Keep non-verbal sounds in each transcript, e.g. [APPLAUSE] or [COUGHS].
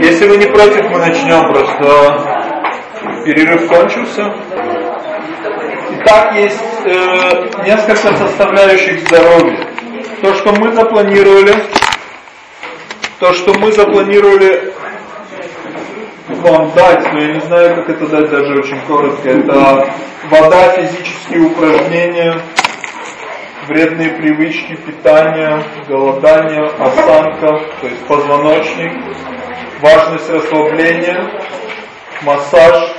Если вы не против, мы начнем просто. Перерыв кончился. Итак, есть э, несколько составляющих здоровья. То, что мы запланировали, то, что мы запланировали вам дать, но я не знаю, как это дать даже очень коротко, это вода, физические упражнения, вредные привычки питания, голодание, осанка, то есть позвоночник, важность расслабления, массаж,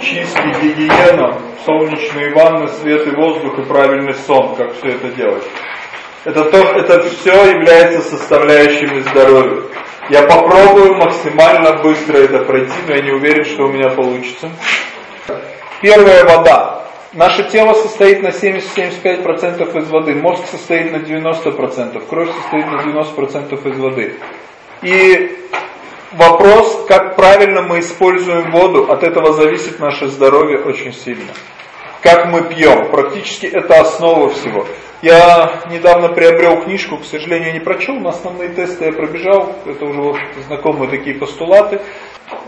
чистки, гигиена, солнечные ванны, свет и воздух и правильный сон, как все это делать. Это, то, это все является составляющими здоровья. Я попробую максимально быстро это пройти, но я не уверен, что у меня получится. Первая вода. Наше тело состоит на 70-75% из воды, мозг состоит на 90%, кровь состоит на 90% из воды. И вопрос, как правильно мы используем воду, от этого зависит наше здоровье очень сильно. Как мы пьем, практически это основа всего. Я недавно приобрел книжку, к сожалению, не прочел, но основные тесты я пробежал, это уже знакомые такие постулаты.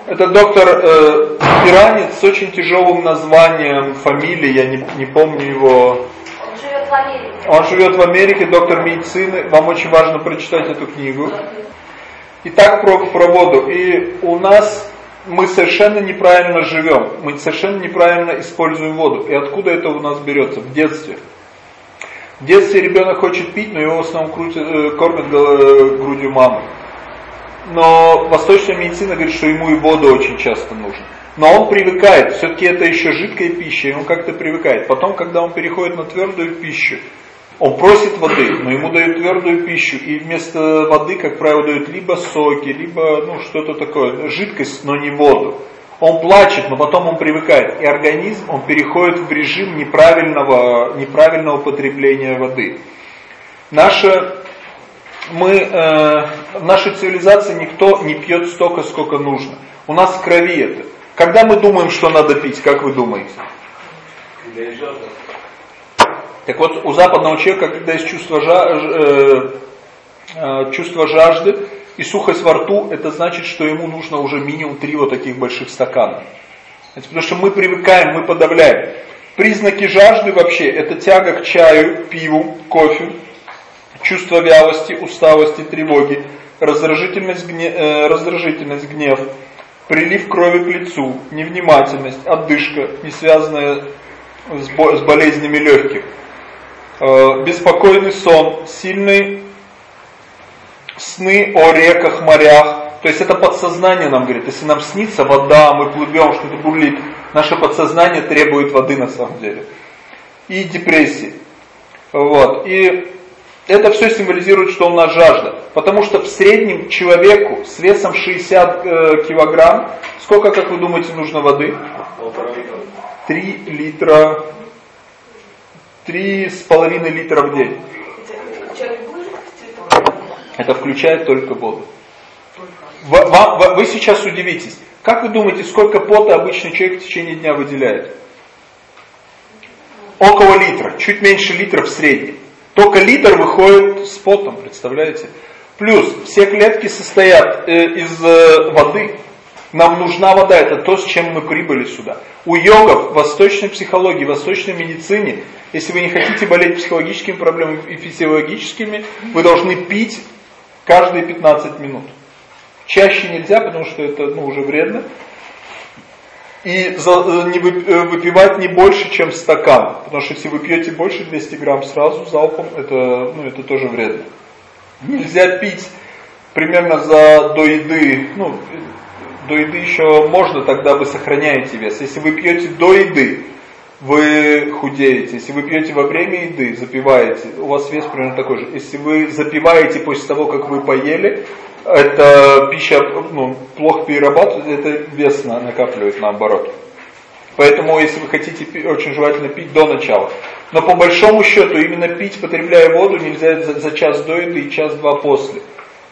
Это доктор э, Иранец с очень тяжелым названием, фамилии, я не, не помню его. Он живет в Америке. Он живет в Америке, доктор медицины. Вам очень важно прочитать эту книгу. Итак, про, про воду. И у нас мы совершенно неправильно живем, мы совершенно неправильно используем воду. И откуда это у нас берется? В детстве. В детстве ребенок хочет пить, но его в основном крутят, э, кормят э, грудью мамы. Но восточная медицина говорит, что ему и воду очень часто нужно. Но он привыкает, все-таки это еще жидкая пища, и он как-то привыкает. Потом, когда он переходит на твердую пищу, он просит воды, но ему дают твердую пищу, и вместо воды, как правило, дают либо соки, либо ну что-то такое, жидкость, но не воду. Он плачет, но потом он привыкает, и организм, он переходит в режим неправильного, неправильного потребления воды. Наша, мы, э, в нашей цивилизации никто не пьет столько, сколько нужно. У нас в крови это. Когда мы думаем, что надо пить, как вы думаете? Так вот, у западного человека, когда есть чувство, жаж, э, э, чувство жажды и сухость во рту, это значит, что ему нужно уже минимум три вот таких больших стакана. Потому что мы привыкаем, мы подавляем. Признаки жажды вообще, это тяга к чаю, пиву, кофе, чувство вялости, усталости, тревоги, раздражительность, гнев, э, раздражительность, гнев, прилив крови к лицу, невнимательность, отдышка, не связанная с болезнями легких, беспокойный сон, сильные сны о реках, морях. То есть это подсознание нам говорит, если нам снится вода, мы плывем, что-то бурлит, наше подсознание требует воды на самом деле. И депрессии. Вот. И это все символизирует, что у нас жажда. Потому что в среднем человеку с весом 60 э, килограмм, сколько, как вы думаете, нужно воды? 3 литра Три с половиной литра в день. Это включает только воду. Вы, вы, вы сейчас удивитесь. Как вы думаете, сколько пота обычный человек в течение дня выделяет? Около литра, чуть меньше литра в среднем. Только литр выходит с потом, представляете? Плюс все клетки состоят э, из э, воды. Нам нужна вода, это то, с чем мы прибыли сюда. У йогов, восточной психологии, восточной медицине, если вы не хотите болеть психологическими проблемами и физиологическими, вы должны пить каждые 15 минут. Чаще нельзя, потому что это ну, уже вредно. И за, э, не э, выпивать не больше, чем стакан. Потому что если вы пьете больше 200 грамм сразу залпом, это, ну, это тоже вредно. Нельзя пить примерно за до еды, ну, до еды еще можно, тогда вы сохраняете вес. Если вы пьете до еды, вы худеете. Если вы пьете во время еды, запиваете, у вас вес примерно такой же. Если вы запиваете после того, как вы поели, это пища ну, плохо перерабатывается, это вес накапливает наоборот. Поэтому, если вы хотите, очень желательно пить до начала. Но по большому счету, именно пить, потребляя воду, нельзя за, час до еды и час-два после.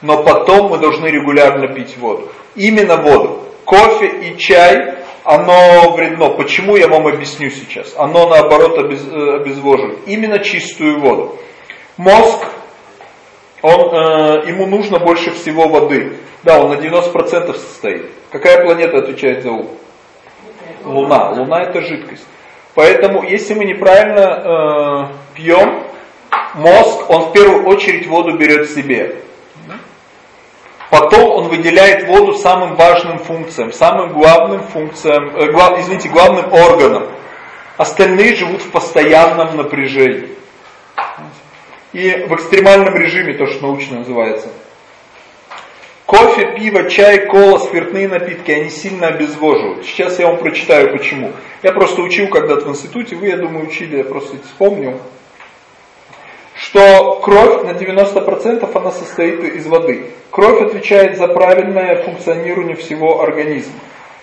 Но потом мы должны регулярно пить воду. Именно воду. Кофе и чай, оно вредно. Почему, я вам объясню сейчас. Оно наоборот обез, э, обезвоживает. Именно чистую воду. Мозг, он, э, ему нужно больше всего воды. Да, он на 90% состоит. Какая планета отвечает за ум? Луна. Луна это жидкость. Поэтому, если мы неправильно э, пьем, мозг, он в первую очередь воду берет себе. Потом он выделяет воду самым важным функциям, самым главным функциям, э, глав, извините, главным органам. Остальные живут в постоянном напряжении. И в экстремальном режиме, то, что научно называется. Кофе, пиво, чай, кола, спиртные напитки, они сильно обезвоживают. Сейчас я вам прочитаю почему. Я просто учил когда-то в институте, вы, я думаю, учили, я просто вспомнил что кровь на 90% она состоит из воды. Кровь отвечает за правильное функционирование всего организма.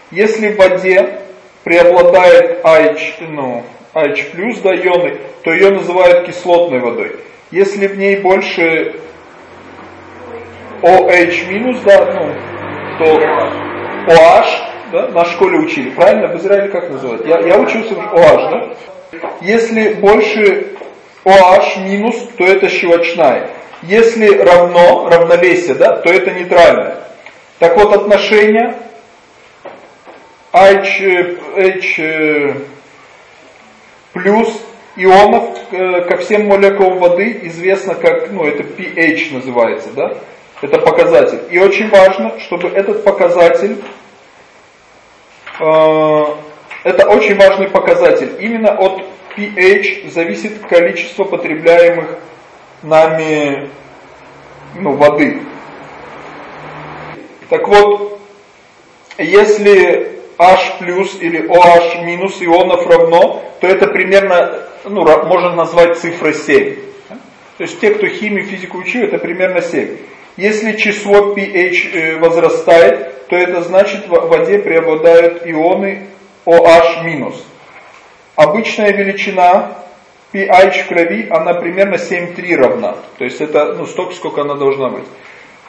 Если в воде преобладает IH, ну, IH+, да, ионы, то ее называют кислотной водой. Если в ней больше OH-, да, ну, то OH, да, на школе учили, правильно? В Израиле как называют? Я, я учился в OH, да? Если больше OH минус, то это щелочная. Если равно, равновесие, да, то это нейтральное. Так вот, отношение H, H плюс ионов ко всем молекулам воды известно как, ну это pH называется, да? Это показатель. И очень важно, чтобы этот показатель, э, это очень важный показатель. Именно от pH зависит количество потребляемых нами ну, воды. Так вот, если H плюс или OH минус ионов равно, то это примерно, ну, можно назвать цифрой 7. То есть те, кто химию, физику учил, это примерно 7. Если число pH э, возрастает, то это значит в воде преобладают ионы OH минус. Обычная величина pH в крови, она примерно 7,3 равна. То есть это ну, столько, сколько она должна быть.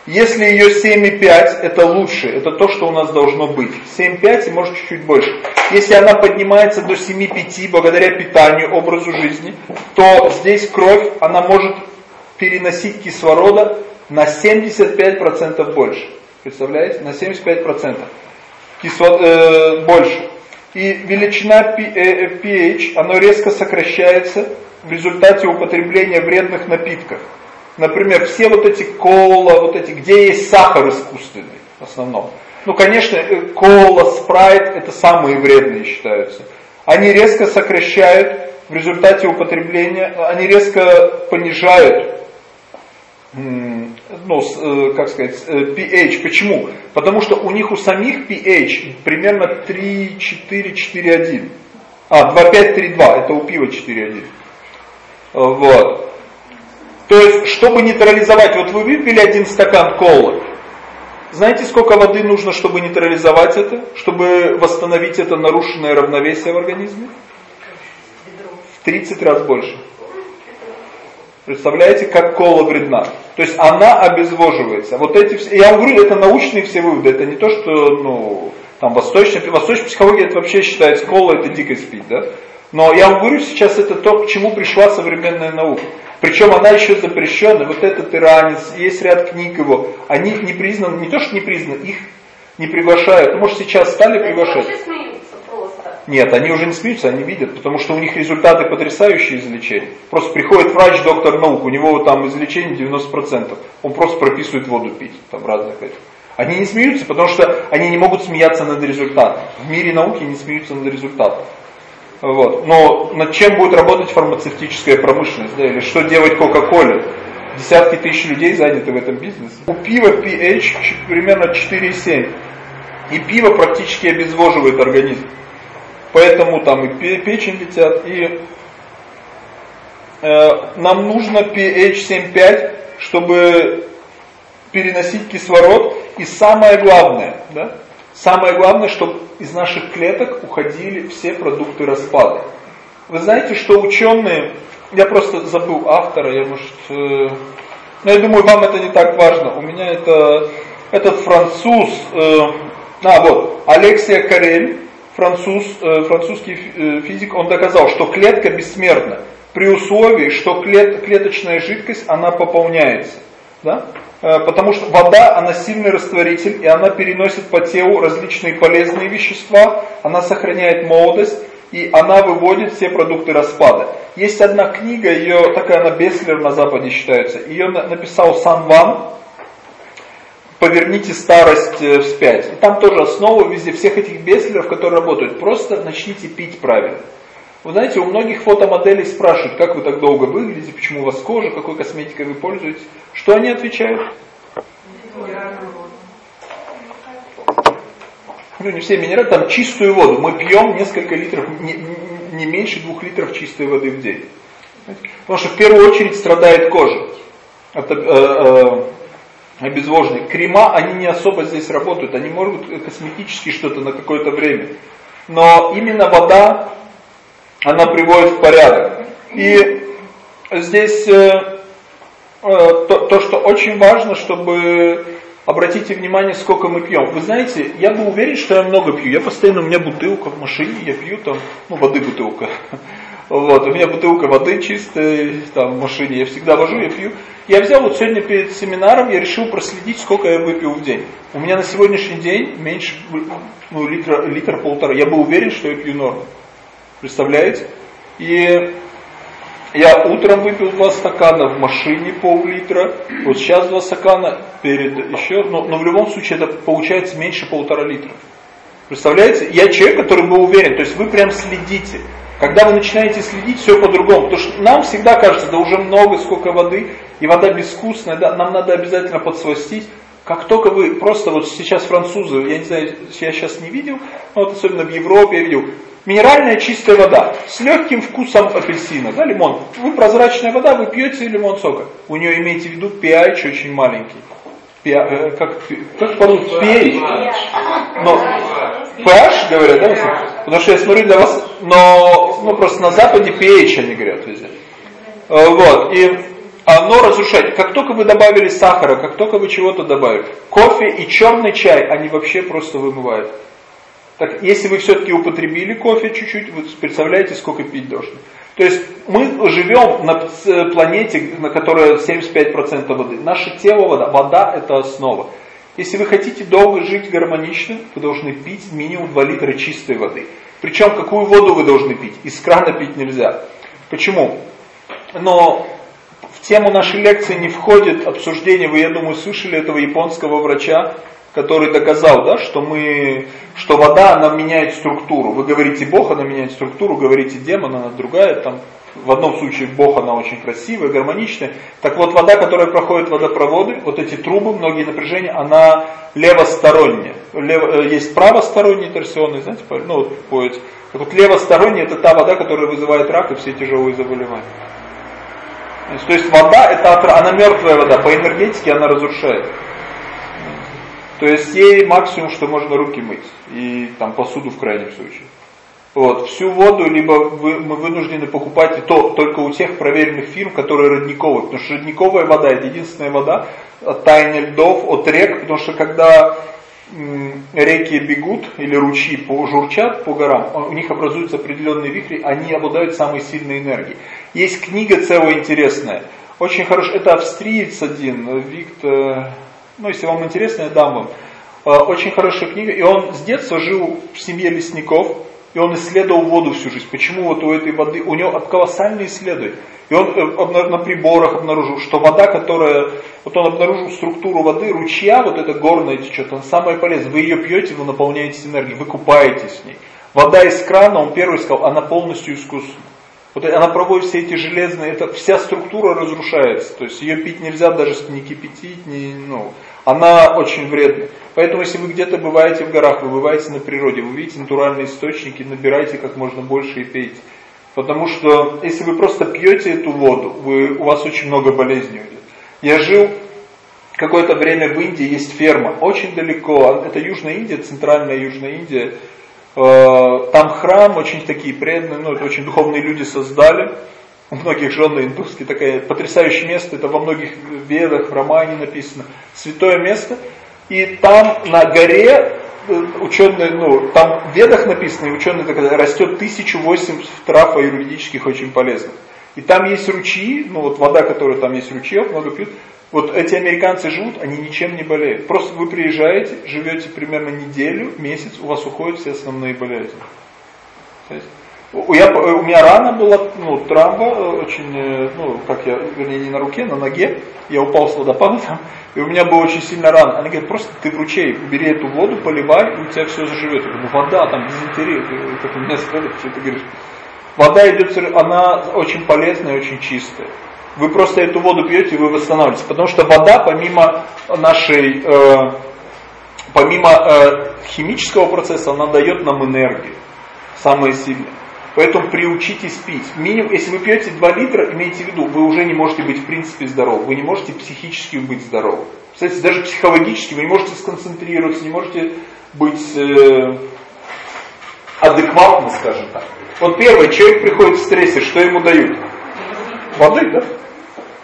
Если ее 7,5, это лучше, это то, что у нас должно быть. 7,5 и может чуть-чуть больше. Если она поднимается до 7,5 благодаря питанию, образу жизни, то здесь кровь, она может переносить кислорода на 75% больше. Представляете? На 75%. Кисло, э, больше. И величина pH, э, оно резко сокращается в результате употребления вредных напитков. Например, все вот эти кола, вот эти, где есть сахар искусственный в основном. Ну, конечно, э, кола, спрайт, это самые вредные считаются. Они резко сокращают в результате употребления, они резко понижают ну, э, как сказать, pH. Почему? Потому что у них у самих pH примерно 3, 4, 4, 1. А, 2, 5, 3, 2. Это у пива 4, 1. Вот. То есть, чтобы нейтрализовать, вот вы выпили один стакан колы, знаете, сколько воды нужно, чтобы нейтрализовать это? Чтобы восстановить это нарушенное равновесие в организме? В 30 раз больше. Представляете, как кола вредна? То есть она обезвоживается. Вот эти все, я вам говорю, это научные все выводы, это не то, что, ну, там, восточная, восточная психология, это вообще считается, кола это дикость пить, да? Но я вам говорю, сейчас это то, к чему пришла современная наука. Причем она еще запрещена, вот этот иранец, есть ряд книг его, они не признаны, не то, что не признаны, их не приглашают. Ну, может, сейчас стали приглашать. Нет, они уже не смеются, они видят, потому что у них результаты потрясающие из лечения. Просто приходит врач, доктор наук, у него там из лечения 90%. Он просто прописывает воду пить, там разных этих. Они не смеются, потому что они не могут смеяться над результатом. В мире науки не смеются над результатом. Вот. Но над чем будет работать фармацевтическая промышленность, да, или что делать Кока-Коле? Десятки тысяч людей заняты в этом бизнесе. У пива pH примерно 4,7. И пиво практически обезвоживает организм поэтому там и печень летят, и э, нам нужно pH 7,5, чтобы переносить кислород, и самое главное, да, самое главное, чтобы из наших клеток уходили все продукты распада. Вы знаете, что ученые, я просто забыл автора, я может, э, но я думаю, вам это не так важно. У меня это этот француз, э, а вот, Алексия Карель, француз, э, французский э, физик, он доказал, что клетка бессмертна при условии, что клет, клеточная жидкость, она пополняется. Да? Э, потому что вода, она сильный растворитель, и она переносит по телу различные полезные вещества, она сохраняет молодость, и она выводит все продукты распада. Есть одна книга, ее такая она бестселлер на Западе считается, ее написал Сан Ван, «Поверните старость э, вспять». И там тоже основа везде всех этих бестселлеров, которые работают. Просто начните пить правильно. Вы знаете, у многих фотомоделей спрашивают, как вы так долго выглядите, почему у вас кожа, какой косметикой вы пользуетесь. Что они отвечают? Ну, не все минералы, там чистую воду. Мы пьем несколько литров, не, не меньше двух литров чистой воды в день. Потому что в первую очередь страдает кожа от э, э, обезвоживания. Крема, они не особо здесь работают, они могут косметически что-то на какое-то время. Но именно вода она приводит в порядок. И здесь э, э, то, то, что очень важно, чтобы обратите внимание, сколько мы пьем. Вы знаете, я был уверен, что я много пью. Я постоянно, у меня бутылка в машине, я пью там, ну, воды бутылка. Вот, у меня бутылка воды чистая там в машине, я всегда вожу, я пью. Я взял вот сегодня перед семинаром, я решил проследить, сколько я выпил в день. У меня на сегодняшний день меньше, ну, литра, литр полтора. Я был уверен, что я пью норму. Представляете? И я утром выпил два стакана, в машине пол-литра, вот сейчас два стакана, перед еще, но, но в любом случае это получается меньше полтора литра. Представляете? Я человек, который был уверен, то есть вы прям следите. Когда вы начинаете следить, все по-другому. Потому что нам всегда кажется, да уже много, сколько воды, и вода безвкусная, да, нам надо обязательно подсластить. Как только вы, просто вот сейчас французы, я не знаю, я сейчас не видел, но вот особенно в Европе я видел, минеральная чистая вода с легким вкусом апельсина, да, лимон. Вы прозрачная вода, вы пьете лимон сока. У нее имейте в виду pH очень маленький. Э, как, как по-русски? pH. Но pH говорят, да? Потому что я смотрю для вас, но ну, просто на Западе pH они говорят везде. Э, вот, и оно разрушает. Как только вы добавили сахара, как только вы чего-то добавили, кофе и черный чай, они вообще просто вымывают. Так, если вы все-таки употребили кофе чуть-чуть, вы представляете, сколько пить должны. То есть мы живем на планете, на которой 75% воды. Наше тело вода. Вода это основа. Если вы хотите долго жить гармонично, вы должны пить минимум 2 литра чистой воды. Причем какую воду вы должны пить? Из крана пить нельзя. Почему? Но в тему нашей лекции не входит обсуждение, вы, я думаю, слышали этого японского врача, который доказал, да, что мы, что вода, она меняет структуру. Вы говорите Бог, она меняет структуру, говорите демон, она другая, там, в одном случае Бог, она очень красивая, гармоничная. Так вот, вода, которая проходит водопроводы, вот эти трубы, многие напряжения, она левосторонняя. Лево, э, есть правосторонние торсионные, знаете, ну вот поэт. Так вот, левосторонняя это та вода, которая вызывает рак и все тяжелые заболевания. То есть вода, это, она мертвая вода, по энергетике она разрушает. То есть ей максимум, что можно руки мыть. И там посуду в крайнем случае. Вот. Всю воду либо вы, мы вынуждены покупать то только у тех проверенных фирм, которые родниковые. Потому что родниковая вода это единственная вода от таяния льдов, от рек. Потому что когда реки бегут или ручьи по, журчат по горам, у них образуются определенные вихри, они обладают самой сильной энергией. Есть книга целая интересная. Очень хорошая. Это австриец один, Виктор ну, если вам интересно, я дам вам. А, очень хорошая книга. И он с детства жил в семье лесников. И он исследовал воду всю жизнь. Почему вот у этой воды, у него колоссальные исследования. И он э, на приборах обнаружил, что вода, которая, вот он обнаружил структуру воды, ручья, вот эта горная течет, она самая полезная. Вы ее пьете, вы наполняетесь энергией, вы купаетесь в ней. Вода из крана, он первый сказал, она полностью искусственная. Вот она проводит все эти железные, это вся структура разрушается. То есть ее пить нельзя даже не кипятить, не, ну, она очень вредна. Поэтому если вы где-то бываете в горах, вы бываете на природе, вы видите натуральные источники, набирайте как можно больше и пейте. Потому что если вы просто пьете эту воду, вы, у вас очень много болезней уйдет. Я жил какое-то время в Индии, есть ферма, очень далеко, это Южная Индия, центральная Южная Индия, Э, там храм, очень такие преданные, ну это очень духовные люди создали. У многих жены индусские такое потрясающее место, это во многих ведах, в романе написано. Святое место. И там на горе э, ученые, ну, там в ведах написано, и ученые так растет 1008 трав аюрведических очень полезных. И там есть ручьи, ну вот вода, которая там есть ручьев, много пьют, Вот эти американцы живут, они ничем не болеют. Просто вы приезжаете, живете примерно неделю, месяц, у вас уходят все основные болезни. Я, у меня рана была, ну, травма, э, очень, э, ну, как я, вернее, не на руке, на ноге. Я упал с водопада там, [LAUGHS] и у меня была очень сильно рана. Они говорят, просто ты в ручей, бери эту воду, поливай, и у тебя все заживет. Я говорю, ну, вода, там, дизентерия, ты, у меня сказали, что ты говоришь. Вода идет, она очень полезная, очень чистая. Вы просто эту воду пьете, и вы восстанавливаетесь. Потому что вода, помимо нашей, э, помимо э, химического процесса, она дает нам энергию. Самое сильное. Поэтому приучитесь пить. Минимум, если вы пьете 2 литра, имейте в виду, вы уже не можете быть в принципе здоровы. Вы не можете психически быть здоровы. Кстати, даже психологически вы не можете сконцентрироваться, не можете быть э, адекватно, скажем так. Вот первое, человек приходит в стрессе, что ему дают? Воды, да?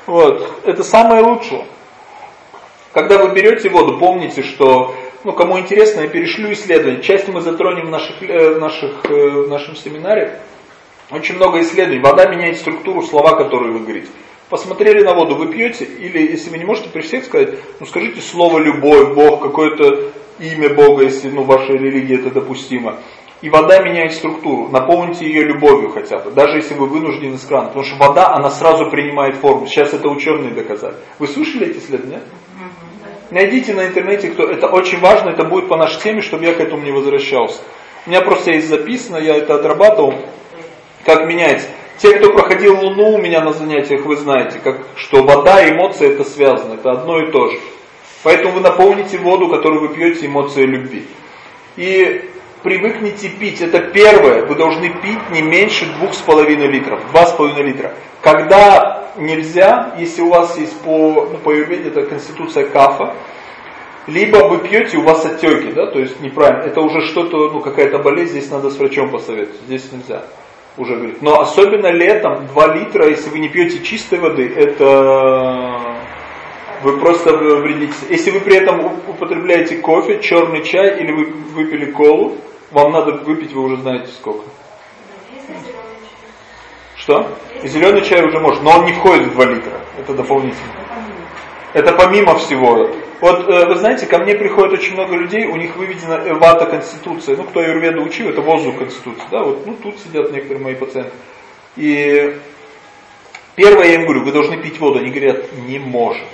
Вот. Это самое лучшее. Когда вы берете воду, помните, что ну, кому интересно, я перешлю исследования. Часть мы затронем в, наших, э, в, наших, э, в нашем семинаре. Очень много исследований. Вода меняет структуру слова, которые вы говорите. Посмотрели на воду, вы пьете, или если вы не можете при всех сказать, ну скажите слово любовь, Бог, какое-то имя Бога, если ну, в вашей религии это допустимо. И вода меняет структуру. Наполните ее любовью хотя бы, даже если вы вынуждены с крана. Потому что вода, она сразу принимает форму. Сейчас это ученые доказали. Вы слышали эти исследования? Найдите на интернете, кто это очень важно, это будет по нашей теме, чтобы я к этому не возвращался. У меня просто есть записано, я это отрабатывал, как меняется. Те, кто проходил Луну у меня на занятиях, вы знаете, как, что вода и эмоции это связано, это одно и то же. Поэтому вы наполните воду, которую вы пьете, эмоцией любви. И привыкните пить. Это первое. Вы должны пить не меньше 2,5 литров. 2,5 литра. Когда нельзя, если у вас есть по, ну, по юрведе, это конституция кафа, либо вы пьете, у вас отеки, да, то есть неправильно. Это уже что-то, ну какая-то болезнь, здесь надо с врачом посоветовать. Здесь нельзя уже говорить. Но особенно летом 2 литра, если вы не пьете чистой воды, это вы просто вредите. Если вы при этом употребляете кофе, черный чай или вы выпили колу, вам надо выпить, вы уже знаете сколько. Что? Зеленый чай уже может, но он не входит в 2 литра. Это дополнительно. Это помимо всего. Вот э, вы знаете, ко мне приходит очень много людей, у них выведена вата конституция. Ну, кто Юрведу учил, это воздух конституции. Да, вот ну, тут сидят некоторые мои пациенты. И первое я им говорю, вы должны пить воду. Они говорят, не можем.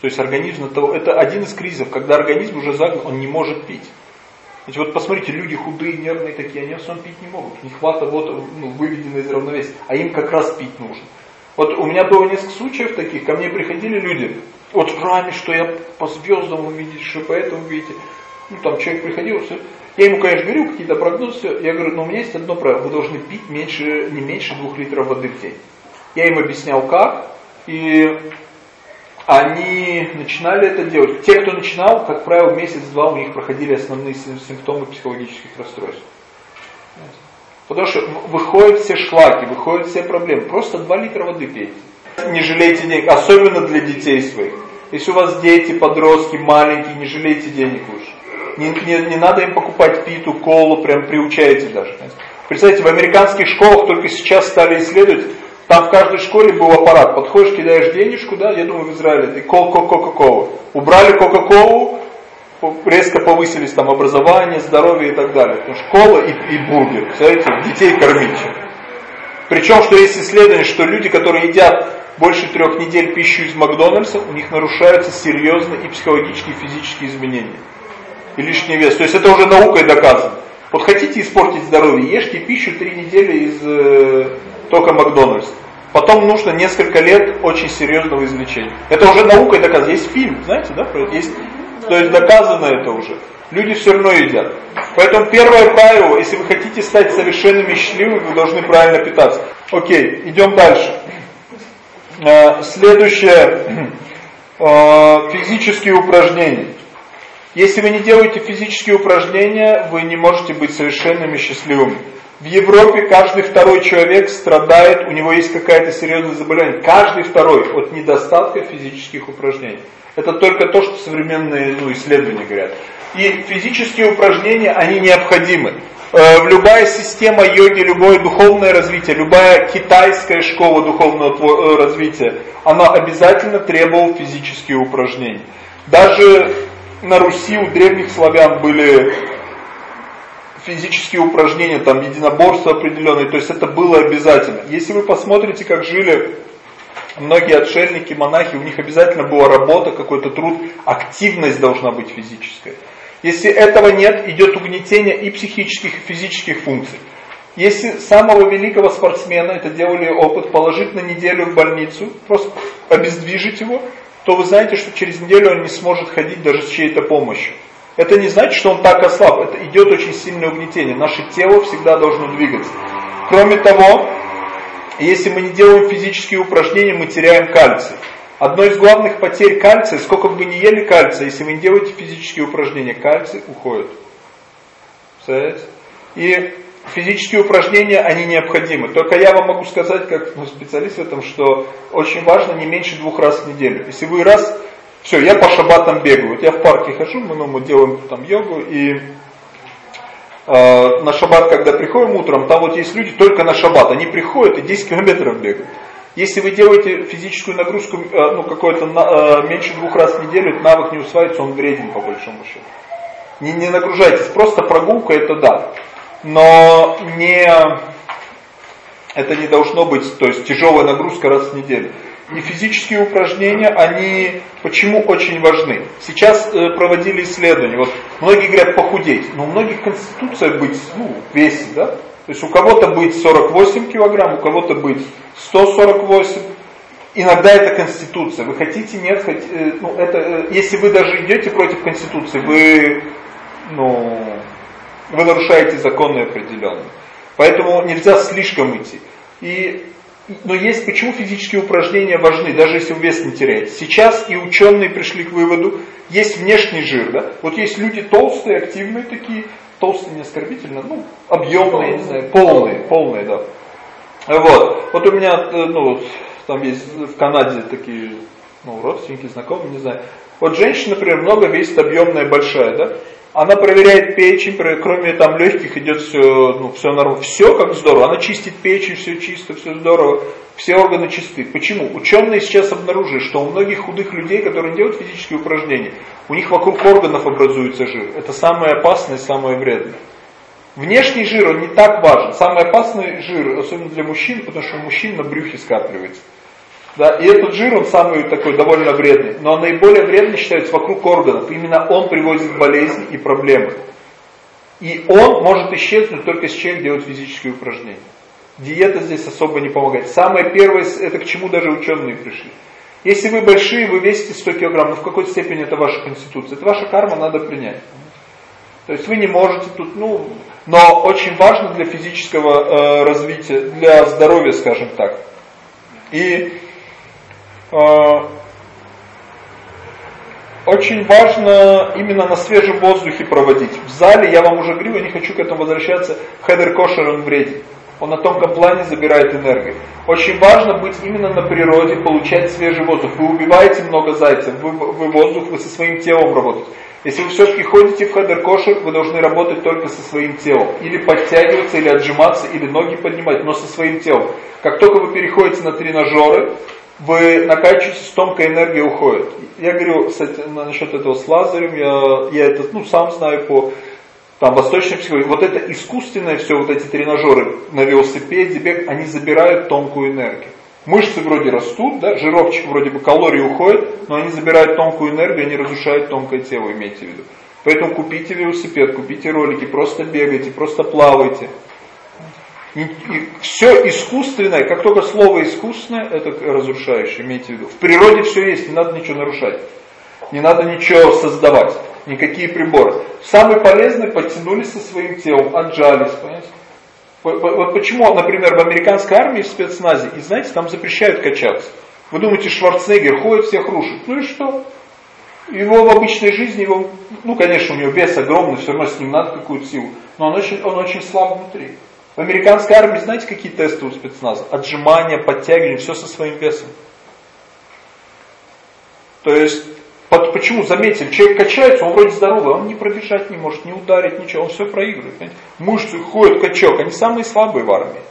То есть организм, это, это один из кризисов, когда организм уже загнан, он не может пить. Ведь вот посмотрите, люди худые, нервные такие, они в основном пить не могут. Нехвата вот ну, выведена из равновесия, а им как раз пить нужно. Вот у меня было несколько случаев таких, ко мне приходили люди, вот в храме, что я по звездам вы что поэтому видите. Ну там человек приходил, все. Я ему, конечно, говорю какие-то прогнозы, все. Я говорю, но у меня есть одно правило, вы должны пить меньше, не меньше двух литров воды в день. Я им объяснял как, и они начинали это делать. Те, кто начинал, как правило, месяц-два у них проходили основные симптомы психологических расстройств. Потому что выходят все шлаки, выходят все проблемы. Просто 2 литра воды пейте. Не жалейте денег, особенно для детей своих. Если у вас дети, подростки, маленькие, не жалейте денег лучше. Не, не, не надо им покупать питу, колу, прям приучайте даже. Представьте, в американских школах только сейчас стали исследовать, там в каждой школе был аппарат. Подходишь, кидаешь денежку, да, я думаю, в Израиле, и кока-кока-колу. Убрали кока-колу, резко повысились там образование, здоровье и так далее. Ну, школа и, и бургер, представляете, детей кормить. Причем, что есть исследование, что люди, которые едят больше трех недель пищу из Макдональдса, у них нарушаются серьезные и психологические, и физические изменения. И лишний вес. То есть это уже наукой доказано. Вот хотите испортить здоровье, ешьте пищу три недели из э, только Макдональдс. Потом нужно несколько лет очень серьезного излечения. Это уже наукой доказано. Есть фильм, знаете, да? Есть, то есть доказано это уже. Люди все равно едят. Поэтому первое правило, если вы хотите стать совершенными и счастливыми, вы должны правильно питаться. Окей, идем дальше. Э, следующее. [CLEARS THROAT] Э, физические упражнения. Если вы не делаете физические упражнения, вы не можете быть совершенными и счастливыми. В Европе каждый второй человек страдает, у него есть какая-то серьезное заболевание. Каждый второй от недостатка физических упражнений. Это только то, что современные ну, исследования говорят. И физические упражнения, они необходимы. Э, любая система йоги, любое духовное развитие, любая китайская школа духовного э, развития, она обязательно требовала физические упражнения. Даже на Руси у древних славян были физические упражнения, там единоборства определенные, то есть это было обязательно. Если вы посмотрите, как жили многие отшельники, монахи, у них обязательно была работа, какой-то труд, активность должна быть физическая. Если этого нет, идет угнетение и психических, и физических функций. Если самого великого спортсмена, это делали опыт, положить на неделю в больницу, просто обездвижить его, то вы знаете, что через неделю он не сможет ходить даже с чьей-то помощью. Это не значит, что он так ослаб, это идет очень сильное угнетение. Наше тело всегда должно двигаться. Кроме того, если мы не делаем физические упражнения, мы теряем кальций. Одно из главных потерь кальция, сколько бы вы ни ели кальция, если вы не делаете физические упражнения, кальций уходит. Представляете? И физические упражнения, они необходимы. Только я вам могу сказать, как ну, специалист в этом, что очень важно не меньше двух раз в неделю. Если вы раз, все, я по шабатам бегаю. Вот я в парке хожу, мы, ну, мы делаем там йогу, и э, на шаббат, когда приходим утром, там вот есть люди только на шаббат, они приходят и 10 километров бегают. Если вы делаете физическую нагрузку э, ну, какой-то э, меньше двух раз в неделю, этот навык не усваивается, он вреден по большому счету. Не, не нагружайтесь, просто прогулка это да. Но не, это не должно быть, то есть тяжелая нагрузка раз в неделю. И физические упражнения, они почему очень важны? Сейчас э, проводили исследования, вот многие говорят похудеть, но у многих конституция быть ну, в весе, да? То есть у кого-то быть 48 килограмм, у кого-то быть 148. Иногда это конституция. Вы хотите, нет, хотите, э, ну, это, э, если вы даже идете против конституции, вы, ну, вы нарушаете законы определенные. Поэтому нельзя слишком идти. И но есть, почему физические упражнения важны, даже если вы вес не теряете. Сейчас и ученые пришли к выводу, есть внешний жир, да? Вот есть люди толстые, активные такие, толстые не оскорбительно, ну, объемные, не знаю, полные, полные, да. Вот, вот у меня, э, ну, там есть в Канаде такие, ну, родственники, знакомые, не знаю. Вот женщина, например, много весит, объемная, большая, да? Она проверяет печень, кроме там легких идет все, ну, все нормально. Все как здорово. Она чистит печень, все чисто, все здорово. Все органы чисты. Почему? Ученые сейчас обнаружили, что у многих худых людей, которые делают физические упражнения, у них вокруг органов образуется жир. Это самое опасное, самое вредное. Внешний жир, он не так важен. Самый опасный жир, особенно для мужчин, потому что у мужчин на брюхе скапливается. Да, и этот жир, он самый такой довольно вредный. Но наиболее вредный считается вокруг органов. Именно он приводит болезни и проблемы. И он может исчезнуть только если человек делает физические упражнения. Диета здесь особо не помогает. Самое первое, это к чему даже ученые пришли. Если вы большие, вы весите 100 килограмм, но в какой-то степени это ваша конституция. Это ваша карма, надо принять. То есть вы не можете тут, ну, но очень важно для физического э, развития, для здоровья, скажем так. И очень важно именно на свежем воздухе проводить. В зале, я вам уже говорил, я не хочу к этому возвращаться, חדר כושר он вреден. Он на тонком плане забирает энергию. Очень важно быть именно на природе, получать свежий воздух. Вы убиваете много зайцев, вы, вы воздух, вы со своим телом работаете. Если вы все-таки ходите в חדר כושר, вы должны работать только со своим телом. Или подтягиваться, или отжиматься, или ноги поднимать, но со своим телом. Как только вы переходите на тренажеры, вы накачиваетесь, тонкая энергия уходит. Я говорю, кстати, насчет этого с лазерем, я, я это ну, сам знаю по там, восточной психологии. Вот это искусственное все, вот эти тренажеры на велосипеде, бег, они забирают тонкую энергию. Мышцы вроде растут, да, жировчик вроде бы, калории уходят, но они забирают тонкую энергию, они разрушают тонкое тело, имейте в виду. Поэтому купите велосипед, купите ролики, просто бегайте, просто плавайте. Все искусственное, как только слово искусственное, это разрушающее, имейте в виду. В природе все есть, не надо ничего нарушать. Не надо ничего создавать, никакие приборы. Самый полезный подтянулись со своим телом, отжались, понимаете? Вот почему, например, в американской армии в спецназе, и знаете, там запрещают качаться. Вы думаете, Шварценеггер ходит, всех рушит. Ну и что? Его в обычной жизни, его, ну конечно, у него вес огромный, все равно с ним надо какую-то силу, но он очень, он очень слаб внутри. В американской армии знаете, какие тесты у спецназа? Отжимания, подтягивания, все со своим весом. То есть Почему? Заметьте, человек качается, он вроде здоровый, он не пробежать не может, не ударить, ничего, он все проигрывает. Понимаете? Мышцы ходят, качок, они самые слабые в армии.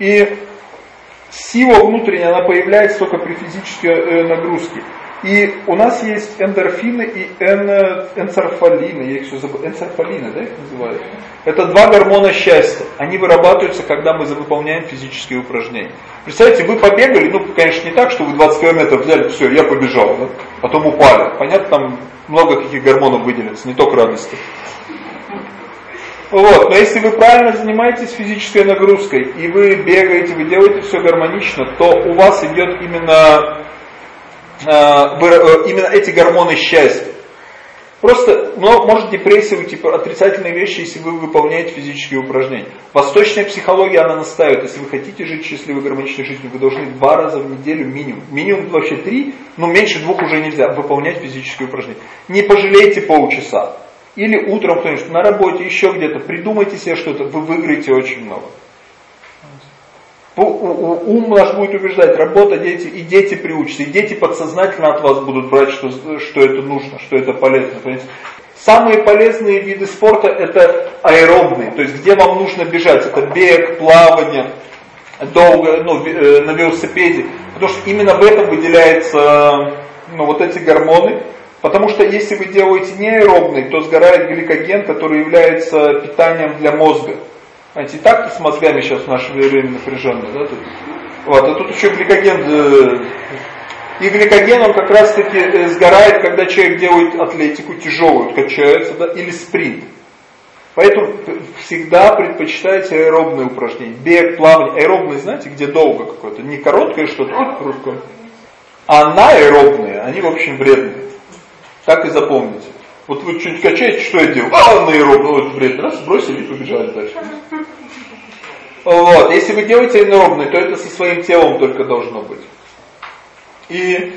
И сила внутренняя, она появляется только при физической э, нагрузке. И у нас есть эндорфины и эн, энцерфалины, я их все забыл, энцерфалины, да, их называют? Это два гормона счастья. Они вырабатываются, когда мы выполняем физические упражнения. Представьте, вы побегали, ну, конечно, не так, что вы 20 километров взяли, все, я побежал, да? потом упали. Понятно, там много каких гормонов выделится, не только радости. Вот, но если вы правильно занимаетесь физической нагрузкой, и вы бегаете, вы делаете все гармонично, то у вас идет именно именно эти гормоны счастья. Просто но может депрессия уйти типа, отрицательные вещи, если вы выполняете физические упражнения. Восточная психология, она настаивает, если вы хотите жить счастливой гармоничной жизнью, вы должны два раза в неделю минимум, минимум вообще три, но меньше двух уже нельзя, выполнять физические упражнения. Не пожалейте полчаса. Или утром кто-нибудь на работе, еще где-то, придумайте себе что-то, вы выиграете очень много ум наш будет убеждать, работа, дети, и дети приучатся, и дети подсознательно от вас будут брать, что, что это нужно, что это полезно. Самые полезные виды спорта это аэробные, то есть где вам нужно бежать, это бег, плавание, долго, ну, э, на велосипеде, потому что именно в этом выделяются ну, вот эти гормоны, потому что если вы делаете не аэробный, то сгорает гликоген, который является питанием для мозга. Знаете, и так с мозгами сейчас в наше время напряженно, да, тут. Вот, а тут еще гликоген, э, и гликоген он как раз таки э, сгорает, когда человек делает атлетику тяжелую, качается, да, или спринт. Поэтому всегда предпочитайте аэробные упражнения. Бег, плавание. Аэробные, знаете, где долго какое-то. Не короткое что-то, вот короткое. А анаэробные, они в общем вредные. Так и запомните. Вот вы что-нибудь качаете, что я делаю? А, вот бред, раз, бросили и побежали дальше. Вот, если вы делаете анаэробный, то это со своим телом только должно быть. И,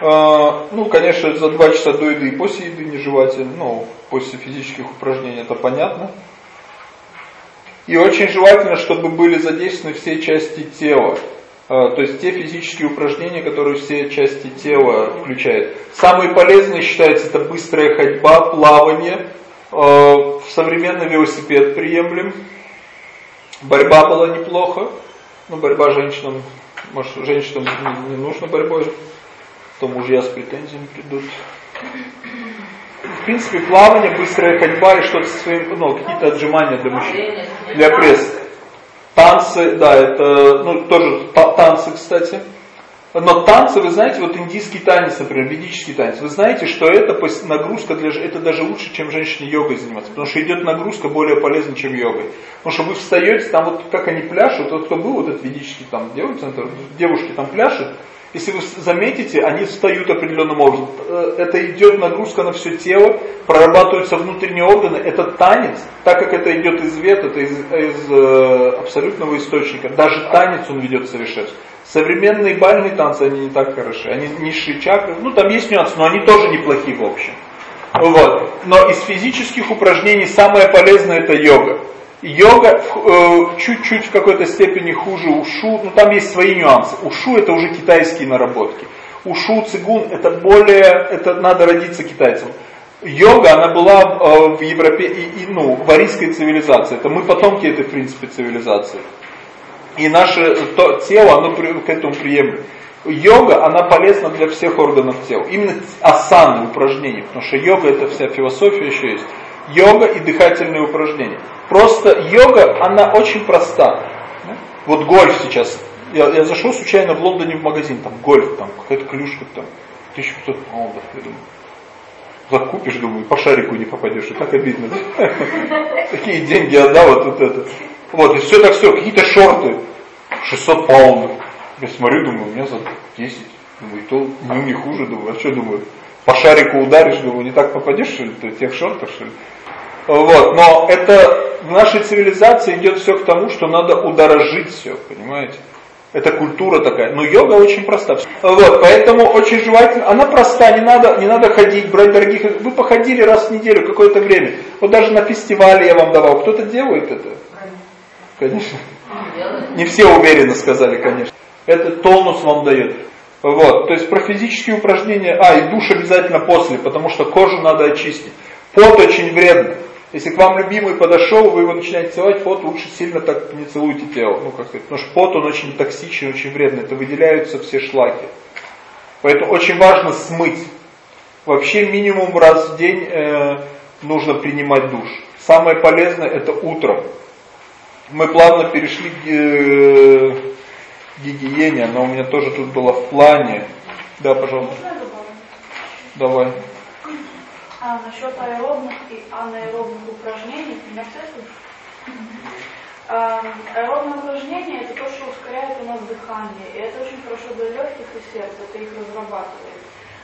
э, ну, конечно, за два часа до еды и после еды нежелательно, ну, после физических упражнений это понятно. И очень желательно, чтобы были задействованы все части тела. А, то есть те физические упражнения, которые все части тела включают. Самые полезные считаются это быстрая ходьба, плавание, а, современный велосипед приемлем. Борьба была неплохо, но борьба женщинам, может женщинам не, нужно борьбой, то мужья с претензиями придут. В принципе, плавание, быстрая ходьба и что-то своим, ну, какие-то отжимания для мужчин, для пресса. Танцы, да, это ну, тоже танцы, кстати. Но танцы, вы знаете, вот индийский танец, например, ведический танец, вы знаете, что это нагрузка для это даже лучше, чем женщине йогой заниматься, потому что идет нагрузка более полезна, чем йогой. Потому что вы встаете, там вот как они пляшут, вот кто был вот этот ведический там девушки там пляшут, если вы заметите, они встают определенным образом. Э, это идет нагрузка на все тело, прорабатываются внутренние органы. Это танец, так как это идет из вет, это из, из э, абсолютного источника. Даже танец он ведет совершенству. Современные бальные танцы, они не так хороши. Они низшие чакры, ну там есть нюансы, но они тоже неплохие в общем. Вот. Но из физических упражнений самое полезное это йога. Йога э, чуть-чуть в какой-то степени хуже ушу, но там есть свои нюансы. Ушу это уже китайские наработки. Ушу, цигун это более, это надо родиться китайцам. Йога, она была э, в Европе, и, и, ну, в арийской цивилизации. Это мы потомки этой, в принципе, цивилизации. И наше то, тело, оно к этому приемлет. Йога, она полезна для всех органов тела. Именно асаны, упражнения. Потому что йога, это вся философия еще есть. Йога и дыхательные упражнения. Просто йога, она очень проста. Вот гольф сейчас. Я, я зашел случайно в Лондоне в магазин, там гольф, там какая-то клюшка, там 1500 паундов, я думаю. Закупишь, думаю, по шарику не попадешь, и так обидно? [LAUGHS] Такие деньги отдал, вот, вот это. Вот, и все так все, какие-то шорты, 600 паундов. Я смотрю, думаю, у меня за 10. Думаю, то, ну не хуже, думаю, а что думаю, по шарику ударишь, думаю, не так попадешь, что ли, тех шортов, что ли? Вот, но это в нашей цивилизации идет все к тому, что надо удорожить все, понимаете? Это культура такая. Но йога очень проста. Вот, поэтому очень желательно, она проста, не надо, не надо ходить, брать дорогих. Вы походили раз в неделю какое-то время. Вот даже на фестивале я вам давал. Кто-то делает это? Конечно. Не все уверенно сказали, конечно. Это тонус вам дает. Вот, то есть про физические упражнения, а, и душ обязательно после, потому что кожу надо очистить. Пот очень вредно. Если к вам любимый подошел, вы его начинаете целовать, пот лучше сильно так не целуйте тело. Ну, как сказать, потому что пот, он очень токсичный, очень вредный. Это выделяются все шлаки. Поэтому очень важно смыть. Вообще минимум раз в день э, нужно принимать душ. Самое полезное это утром. Мы плавно перешли э, гигиене, она у меня тоже тут была в плане. Да, пожалуйста. Давай. А насчет аэробных и анаэробных упражнений, меня а, Аэробные упражнения это то, что ускоряет у нас дыхание. И это очень хорошо для легких и сердца, это их разрабатывает.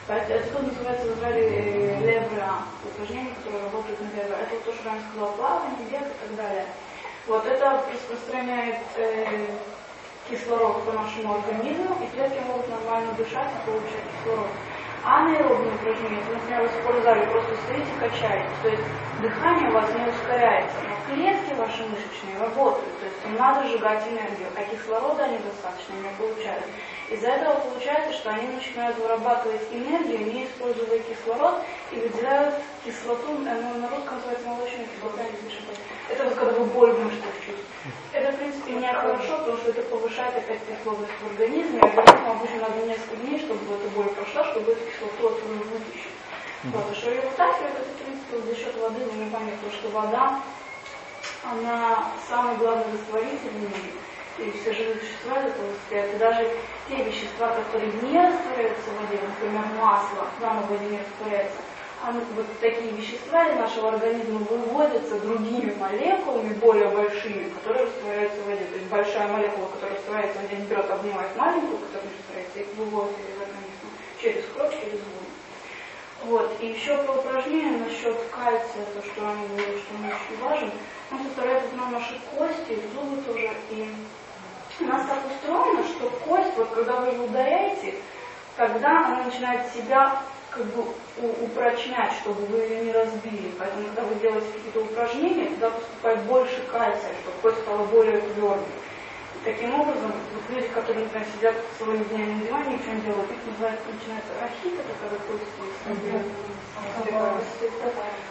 Поэтому это тут называется в Израиле э, левра, упражнения, которые работают на левра. Это то, что я сказала, плавание, бег и так далее. Вот это распространяет э, кислород по нашему организму, и клетки могут нормально дышать и получать кислород. Анаэробные упражнения, это, например, вы в спортзале просто стоите, качаете, то есть дыхание у вас не ускоряется, но клетки ваши мышечные работают, то есть им надо сжигать энергию, а кислорода они достаточно не получают. Из-за этого получается, что они начинают вырабатывать энергию, не используя кислород, и выделяют кислоту, э, ну, на русском называется молочная кислота, Это вот когда вы боль мышцах чувствуете. Это, в принципе, не хорошо, потому что это повышает опять кислотность в организме, и организму обычно надо несколько дней, чтобы эта боль прошла, чтобы эту кислоту оттуда вытащить. Вот, а шариотафия, это, в принципе, за счет воды, вымывание, потому что вода, она самый главный растворитель в мире и все живые вещества это. И даже те вещества, которые не растворяются в воде, например, масло, оно в воде не растворяется, а вот такие вещества из нашего организма выводятся другими молекулами, более большими, которые растворяются в воде. То есть большая молекула, которая растворяется в воде, берет, обнимает маленькую, которая растворяется, и выводит из организма через кровь, через воду. Вот. И еще про упражнение насчет кальция, то, что они говорили, что он очень важен. Он составляет на наши кости, зубы тоже, и у нас так устроено, что кость, вот когда вы ее ударяете, тогда она начинает себя как бы упрочнять, чтобы вы ее не разбили. Поэтому, когда вы делаете какие-то упражнения, туда поступает больше кальция, чтобы кость стала более твердой. Таким образом, вот люди, которые, например, сидят целыми днями на диване, ничего не делают, их называют, начинается рахит, это когда кости слабеют.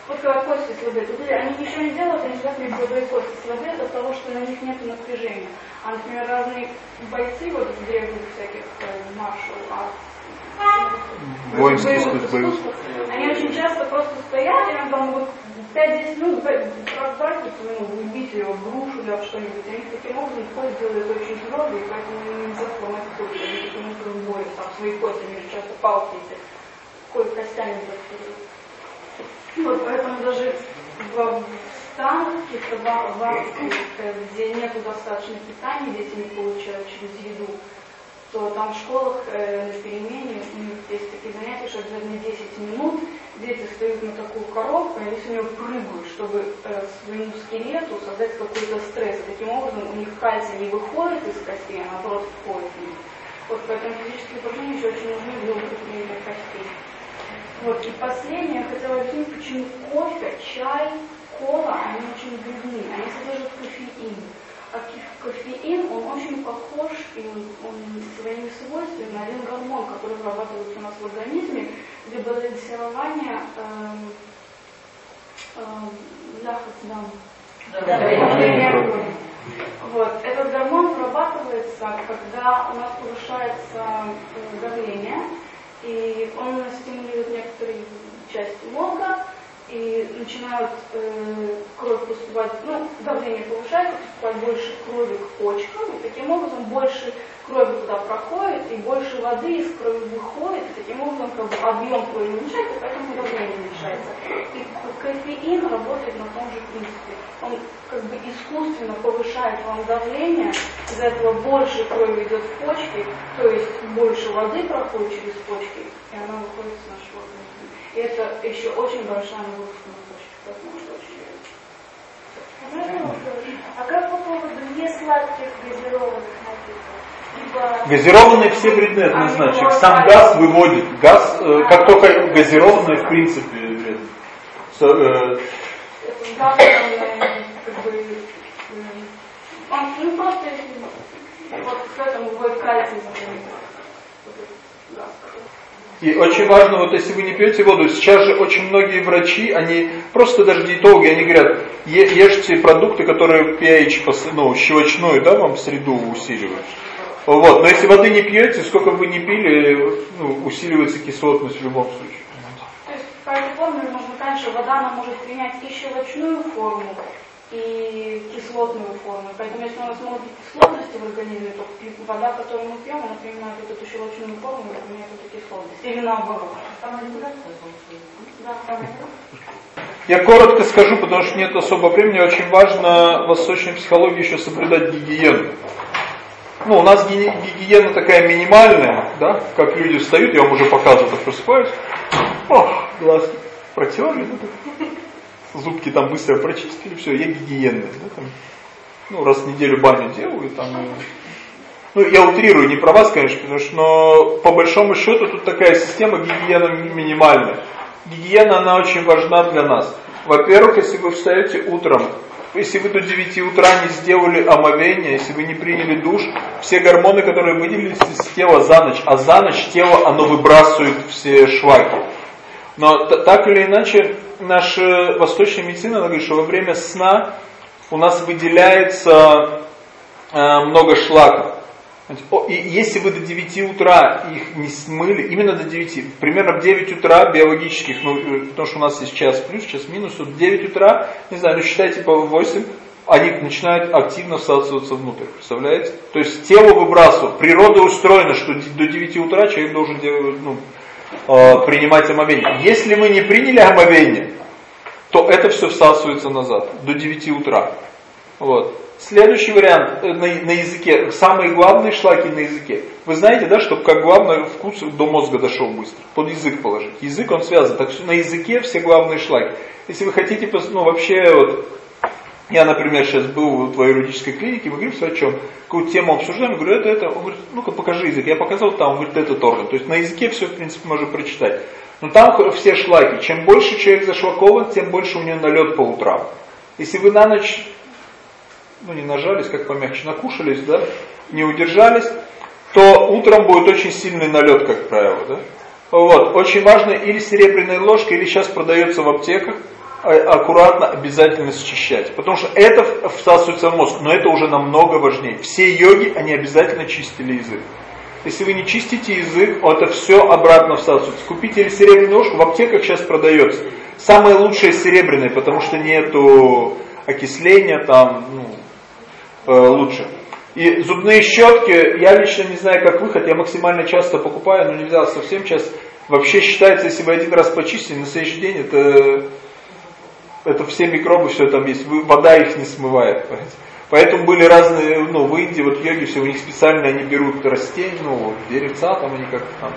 Вот когда кости слабеют. Вот они ничего не делают, они сидят между собой кости слабеют от того, что на них нет напряжения. А, например, разные бойцы вот в древних всяких э, Воинских искусств, Они очень часто просто стоят, и там могут 5-10 минут разбрасывать ее в грушу или в что-нибудь. Они таким образом кость делают очень твердой, и поэтому нельзя сломать кость. Они потому что в там свои кости, они же часто палки эти, кость костями зафиксируют. Вот поэтому даже в странах, каких-то в Африке, где нет достаточно питания, дети не получают через еду, то там в школах э, на перемене есть такие занятия, что обязательно 10 минут дети встают на такую коробку, и они с нее прыгают, чтобы э, своему скелету создать какой-то стресс. Таким образом у них кальций не выходит из костей, а наоборот входит в них. Вот поэтому физические упражнения еще очень нужны для укрепления костей. Вот, и последнее, я хотела объяснить, почему кофе, чай, кола, они очень вредны, они содержат кофеин. А кофеин, он очень похож и он своими свойствами на один гормон, который вырабатывается у нас в организме для балансирования эм, эм, вот. Этот гормон вырабатывается, когда у нас повышается э, давление, и он стимулирует некоторые части мозга, и начинают э, кровь поступать, ну, давление повышается, поступает больше крови к почкам, и таким образом больше крови туда проходит, и больше воды из крови выходит, и таким образом как бы, объем крови уменьшается, поэтому давление уменьшается. И кофеин работает на том же принципе. Он как бы искусственно повышает вам давление, из-за этого больше крови идет в почки, то есть больше воды проходит через почки, и она выходит с нашего это еще очень большая нагрузка на почки, потому что очень а как по поводу несладких газированных напитков? Газированные все вредны однозначно. Сам газ выводит. Газ, э, как только газированные, в принципе, вредно. Со, э... Это как бы, он, ну просто, вот к этому выводит кальций, например. И очень важно, вот если вы не пьете воду, сейчас же очень многие врачи, они просто даже диетологи, они говорят, ешьте продукты, которые pH, ну, щелочную, да, вам среду усиливают. Вот, но если воды не пьете, сколько бы вы не пили, ну, усиливается кислотность в любом случае. То есть, по этой формуле можно сказать, что вода, она может принять и щелочную форму, и кислотную форму. Поэтому если у нас много кислотности в организме, то вода, которую мы пьем, она принимает вот эту щелочную форму и принимает эту кислотность. Или наоборот. Я коротко скажу, потому что нет особо времени. Очень важно в восточной психологии еще соблюдать гигиену. Ну, у нас гигиена такая минимальная, да, как люди встают, я вам уже показывал, как просыпаюсь. Ох, глаз протерли, ну, зубки там быстро прочистили, все, я гигиенный. Да, там, ну, раз в неделю баню делаю, там, ну, я утрирую, не про вас, конечно, потому что, но по большому счету тут такая система гигиена минимальная. Гигиена, она очень важна для нас. Во-первых, если вы встаете утром, если вы до 9 утра не сделали омовение, если вы не приняли душ, все гормоны, которые выделились из тела за ночь, а за ночь тело, оно выбрасывает все шваки. Но так или иначе, наша восточная медицина она говорит, что во время сна у нас выделяется э, много шлаков. И если вы до 9 утра их не смыли, именно до 9, примерно в 9 утра биологических, ну, э, потому что у нас есть час плюс, час минус, вот в 9 утра, не знаю, ну считайте по 8, они начинают активно всасываться внутрь, представляете? То есть тело выбрасывает. Природа устроена, что до 9 утра человек должен делать, ну, э, принимать омовение. Если мы не приняли омовение, то это все всасывается назад, до 9 утра. Вот. Следующий вариант э, на, на языке, самые главные шлаки на языке. Вы знаете, да, что как главное вкус до мозга дошел быстро, под язык положить. Язык он связан, так что на языке все главные шлаки. Если вы хотите, ну вообще, вот, я, например, сейчас был в твоей юридической клинике, мы говорим с врачом, какую тему обсуждаем, я говорю, это, это, он говорит, ну-ка покажи язык. Я показал там, он говорит, это орган. То есть на языке все, в принципе, можно прочитать. Но там все шлаки. Чем больше человек зашлакован, тем больше у него налет по утрам. Если вы на ночь ну не нажались, как помягче, накушались, да, не удержались, то утром будет очень сильный налет, как правило, да. Вот, очень важно или серебряная ложка, или сейчас продается в аптеках, аккуратно обязательно счищать. Потому что это всасывается в мозг, но это уже намного важнее. Все йоги, они обязательно чистили язык. Если вы не чистите язык, это все обратно всасывается. Купите серебряную ложку, в аптеках сейчас продается. Самое лучшее серебряное, потому что нету окисления там, ну, Э, лучше. И зубные щетки, я лично не знаю, как выход, я максимально часто покупаю, но нельзя совсем часто. Вообще считается, если вы один раз почистили, на следующий день это, это все микробы, все там есть, вода их не смывает. Поэтому были разные, ну, в Индии, вот йоги, все, у них специально они берут растения, ну, деревца там они как-то там.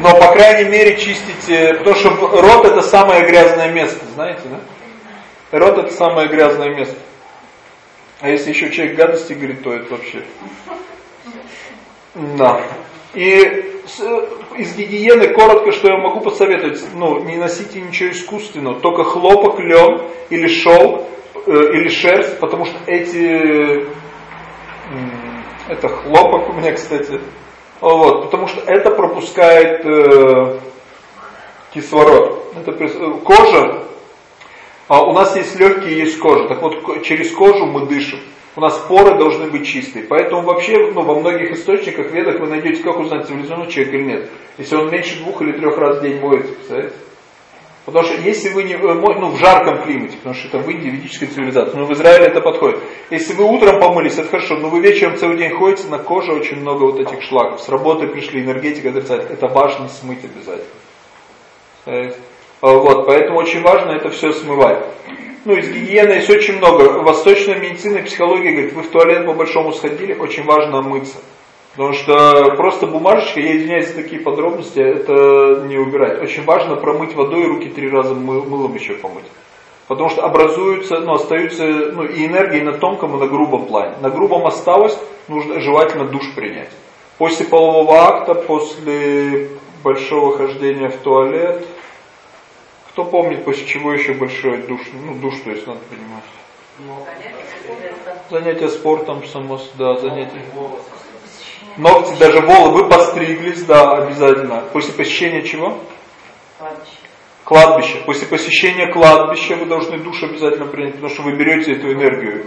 Но, по крайней мере, чистите, потому что рот это самое грязное место, знаете, да? Рот это самое грязное место. А если еще человек гадости говорит, то это вообще... Да. И из гигиены коротко, что я могу посоветовать. Ну, не носите ничего искусственного, только хлопок, лен или шелк, э, или шерсть, потому что эти... Это хлопок у меня, кстати. Вот, потому что это пропускает э, кислород. Это, кожа а у нас есть легкие, есть кожа. Так вот, через кожу мы дышим. У нас поры должны быть чистые. Поэтому вообще ну, во многих источниках, ведах вы найдете, как узнать, цивилизованный человек или нет. Если он меньше двух или трех раз в день моется, представляете? Потому что если вы не, э, ну в жарком климате, потому что это в Индии ведическая цивилизация, но в Израиле это подходит. Если вы утром помылись, это хорошо, но вы вечером целый день ходите, на коже очень много вот этих шлаков. С работы пришли, энергетика отрицательная. Это важно смыть обязательно. А, вот, поэтому очень важно это все смывать. Ну, из гигиены есть очень много. Восточная медицина и психология говорит, вы в туалет по-большому сходили, очень важно мыться. Потому что просто бумажечка, я извиняюсь за такие подробности, это не убирать. Очень важно промыть водой руки три раза мылом еще помыть. Потому что образуются, ну, остаются, ну, и энергии на тонком, и на грубом плане. На грубом осталось, нужно желательно душ принять. После полового акта, после большого хождения в туалет, кто помнит, после чего еще большой душ, ну душ, то есть надо понимать. Занятия спортом, само, да, занятия. Ногти, даже волы, вы постриглись, да, обязательно. После посещения чего? Кладбище. После посещения кладбища вы должны душ обязательно принять, потому что вы берете эту энергию.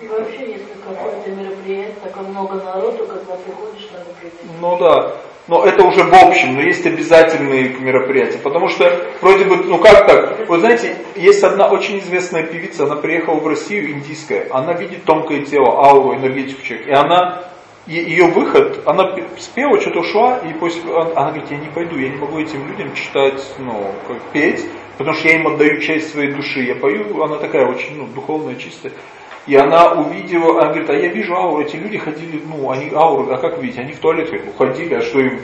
И вообще, если какое-то мероприятие, такое много народу, когда приходишь, надо прийти. Ну да. Но это уже в общем, но есть обязательные мероприятия. Потому что вроде бы, ну как так? Вы знаете, есть одна очень известная певица, она приехала в Россию, индийская. Она видит тонкое тело, ауру, энергетику человека. И она, ее выход, она спела, что-то ушла, и после, она говорит, я не пойду, я не могу этим людям читать, ну, как петь, потому что я им отдаю часть своей души. Я пою, она такая очень, ну, духовная, чистая. И она увидела, она говорит, а я вижу ауру, эти люди ходили, ну, они ауру, а как видите, они в туалет уходили, а что им,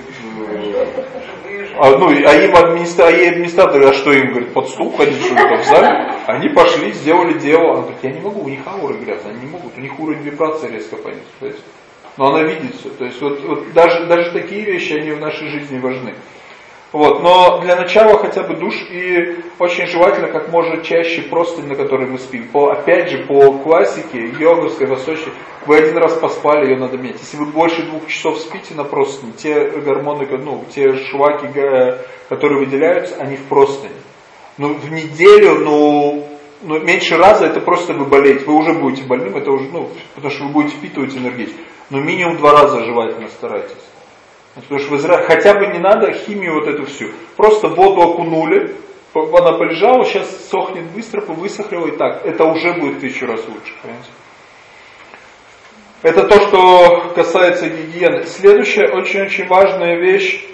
а, ну, а им администра, а ей администраторы, а что им, говорит, под стул ходить, что ли, там в зале? Они пошли, сделали дело, она говорит, я не могу, у них ауры грязные, они не могут, у них уровень вибрации резко пойдет, но она видит все, то есть вот, вот даже, даже такие вещи, они в нашей жизни важны. Вот, но для начала хотя бы душ и очень желательно как можно чаще простынь, на которой мы спим. По, опять же, по классике, йоговской, восточной, вы один раз поспали, ее надо менять. Если вы больше двух часов спите на простыне, те гормоны, ну, те шлаки, которые выделяются, они в простыне. Ну, в неделю, ну, ну, меньше раза это просто вы болеете. Вы уже будете больным, это уже, ну, потому что вы будете впитывать энергию. Но минимум два раза желательно старайтесь. Потому что в Израиле хотя бы не надо химию вот эту всю. Просто воду окунули, она полежала, сейчас сохнет быстро, повысохлила и так. Это уже будет тысячу раз лучше. Понимаете? Это то, что касается гигиены. Следующая очень-очень важная вещь,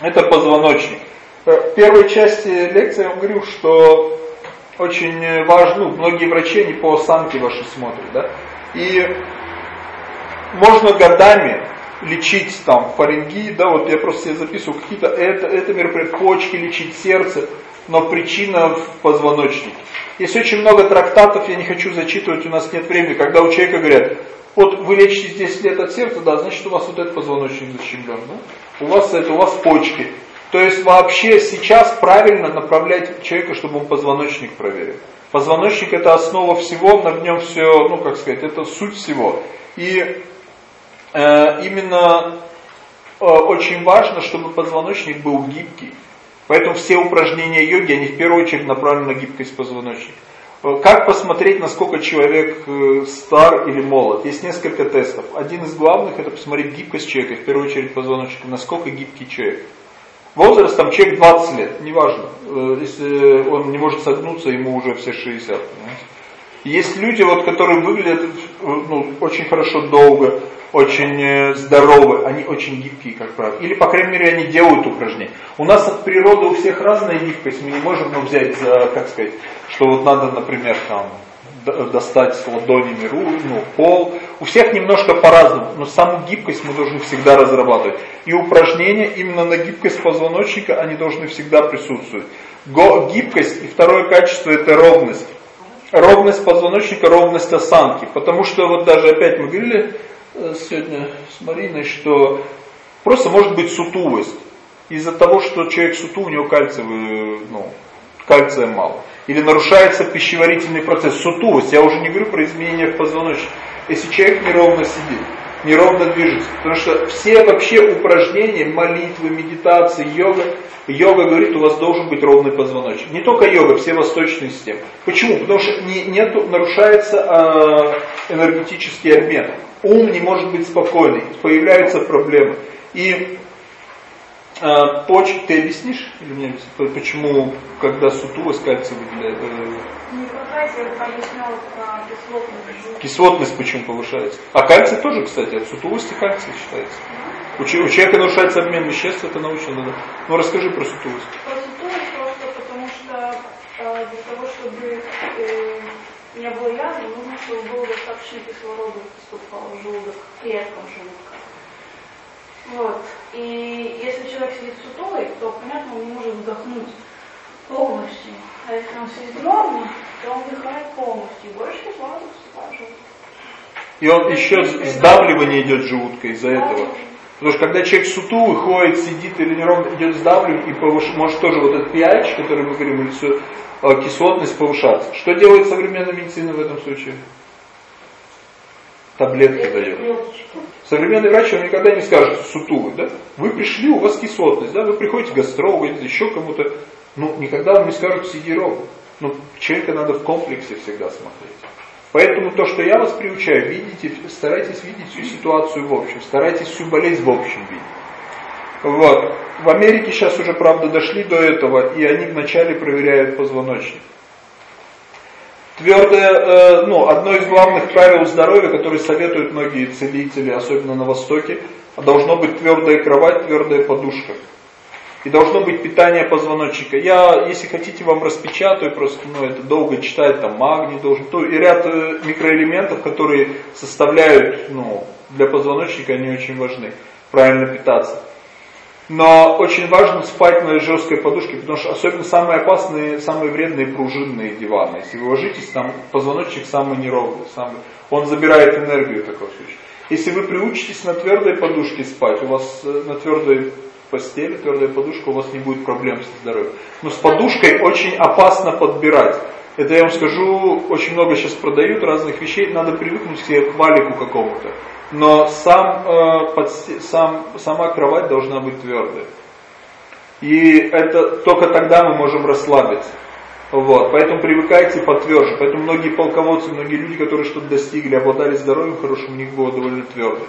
это позвоночник. Э, в первой части лекции я вам говорил, что очень важно, ну, многие врачи, они по осанке ваши смотрят, да, и можно годами лечить там фарингит, да, вот я просто себе записываю какие-то, это, это мероприятие, почки лечить, сердце, но причина в позвоночнике. Есть очень много трактатов, я не хочу зачитывать, у нас нет времени, когда у человека говорят, вот вы лечите 10 лет от сердца, да, значит у вас вот этот позвоночник защемлен, да? у вас это, у вас почки. То есть вообще сейчас правильно направлять человека, чтобы он позвоночник проверил. Позвоночник это основа всего, на нем все, ну как сказать, это суть всего. И именно э, очень важно, чтобы позвоночник был гибкий. Поэтому все упражнения йоги, они в первую очередь направлены на гибкость позвоночника. Э, как посмотреть, насколько человек стар или молод? Есть несколько тестов. Один из главных это посмотреть гибкость человека, в первую очередь позвоночника, насколько гибкий человек. Возраст там человек 20 лет, неважно. Если он не может согнуться, ему уже все 60. Понимаете? Есть люди, вот, которые выглядят ну, очень хорошо долго, очень э, здоровы, они очень гибкие, как правило. Или, по крайней мере, они делают упражнения. У нас от природы у всех разная гибкость. Мы не можем ну, взять за, как сказать, что вот надо, например, там, достать с ладонями руку, ну, пол. У всех немножко по-разному, но саму гибкость мы должны всегда разрабатывать. И упражнения именно на гибкость позвоночника, они должны всегда присутствовать. Гибкость и второе качество это ровность ровность позвоночника, ровность осанки. Потому что вот даже опять мы говорили э, сегодня с Мариной, что просто может быть сутулость. Из-за того, что человек сутул, у него кальциевый, ну, кальция мало. Или нарушается пищеварительный процесс. Сутулость, я уже не говорю про изменения в позвоночнике. Если человек неровно сидит, неровно движется. Потому что все вообще упражнения, молитвы, медитации, йога, йога говорит, у вас должен быть ровный позвоночник. Не только йога, все восточные системы. Почему? Потому что не, нету, нарушается э, энергетический обмен. Ум не может быть спокойный, появляются проблемы. И э, почки, ты объяснишь? Или мне, почему, когда сутулость кальция выделяет? Не кислотность. Кислотность почему повышается? А кальций тоже, кстати, от сутулости кальций считается. У, у человека нарушается обмен веществ, это научно. Да? Ну расскажи про сутулость. Про сутулость просто потому что э, для того, чтобы э, не было язвы, нужно, чтобы было достаточно кислорода поступало в желудок, клеткам желудка. Вот. И если человек сидит сутулый, то, понятно, он не может вдохнуть полностью. А если он сидит ровно, он полностью. И больше он еще сдавливание идет желудка из-за этого. Потому что когда человек сутулый ходит, сидит или неровно, идет сдавливание, и повыш... может тоже вот этот pH, который мы говорим, или э, кислотность повышаться. Что делает современная медицина в этом случае? Таблетки дает. Современный врач вам никогда не скажет сутулый, да? Вы пришли, у вас кислотность, да? Вы приходите к гастрологу, еще кому-то, ну, никогда вам не скажут сиди ровно. Ну, человека надо в комплексе всегда смотреть. Поэтому то, что я вас приучаю, видите, старайтесь видеть всю ситуацию в общем, старайтесь всю болезнь в общем видеть. Вот. В Америке сейчас уже, правда, дошли до этого, и они вначале проверяют позвоночник. Твердое, э, ну, одно из главных правил здоровья, которые советуют многие целители, особенно на Востоке, должно быть твердая кровать, твердая подушка. И должно быть питание позвоночника. Я, если хотите, вам распечатаю, просто ну, это долго читать, там магний должен, то и ряд э, микроэлементов, которые составляют, ну, для позвоночника, они очень важны, правильно питаться. Но очень важно спать на жесткой подушке, потому что особенно самые опасные, самые вредные пружинные диваны. Если вы ложитесь, там позвоночник самый неровный, самый, он забирает энергию в таком случае. Если вы приучитесь на твердой подушке спать, у вас э, на твердой постели, твердая подушка, у вас не будет проблем со здоровьем. Но с подушкой очень опасно подбирать. Это я вам скажу, очень много сейчас продают разных вещей, надо привыкнуть к себе к валику какому-то но сам, э, под, сам, сама кровать должна быть твердой. И это только тогда мы можем расслабиться. Вот, поэтому привыкайте потверже. Поэтому многие полководцы, многие люди, которые что-то достигли, обладали здоровьем хорошим, у них было довольно твердо.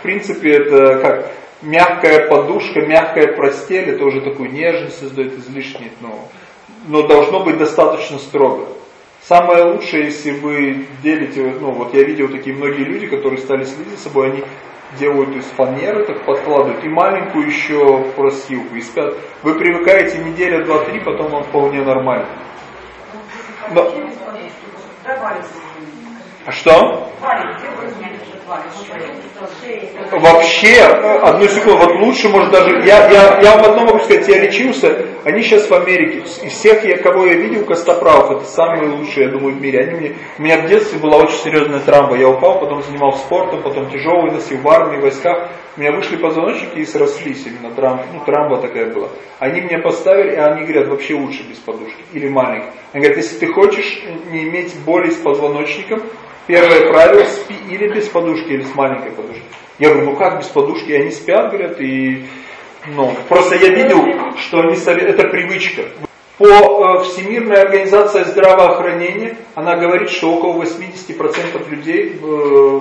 В принципе, это как мягкая подушка, мягкая постель, это уже такую нежность создает излишний, но, но должно быть достаточно строго. Самое лучшее, если вы делите, ну вот я видел такие многие люди, которые стали следить за собой, они делают из фанеры, так подкладывают, и маленькую еще просилку. И спят. Вы привыкаете неделя, два, три, потом вам вполне нормально. Но... Что? Вообще, одну секунду, вот лучше, может даже, я, я, я вам одно могу сказать, я лечился, они сейчас в Америке, из всех, я, кого я видел, Костоправов, это самые лучшие, я думаю, в мире. Они мне, у меня в детстве была очень серьезная травма, я упал, потом занимался спортом, потом тяжелый носил в армии, в войсках, у меня вышли позвоночники и срослись, именно травма, ну травма такая была. Они мне поставили, и они говорят, вообще лучше без подушки, или маленький. Они говорят, если ты хочешь не иметь боли с позвоночником, Первое правило, спи или без подушки, или с маленькой подушкой. Я говорю, ну как без подушки? И они спят, говорят, и... Ну, просто я видел, что они это привычка. По э, Всемирной организации здравоохранения, она говорит, что около 80% людей э,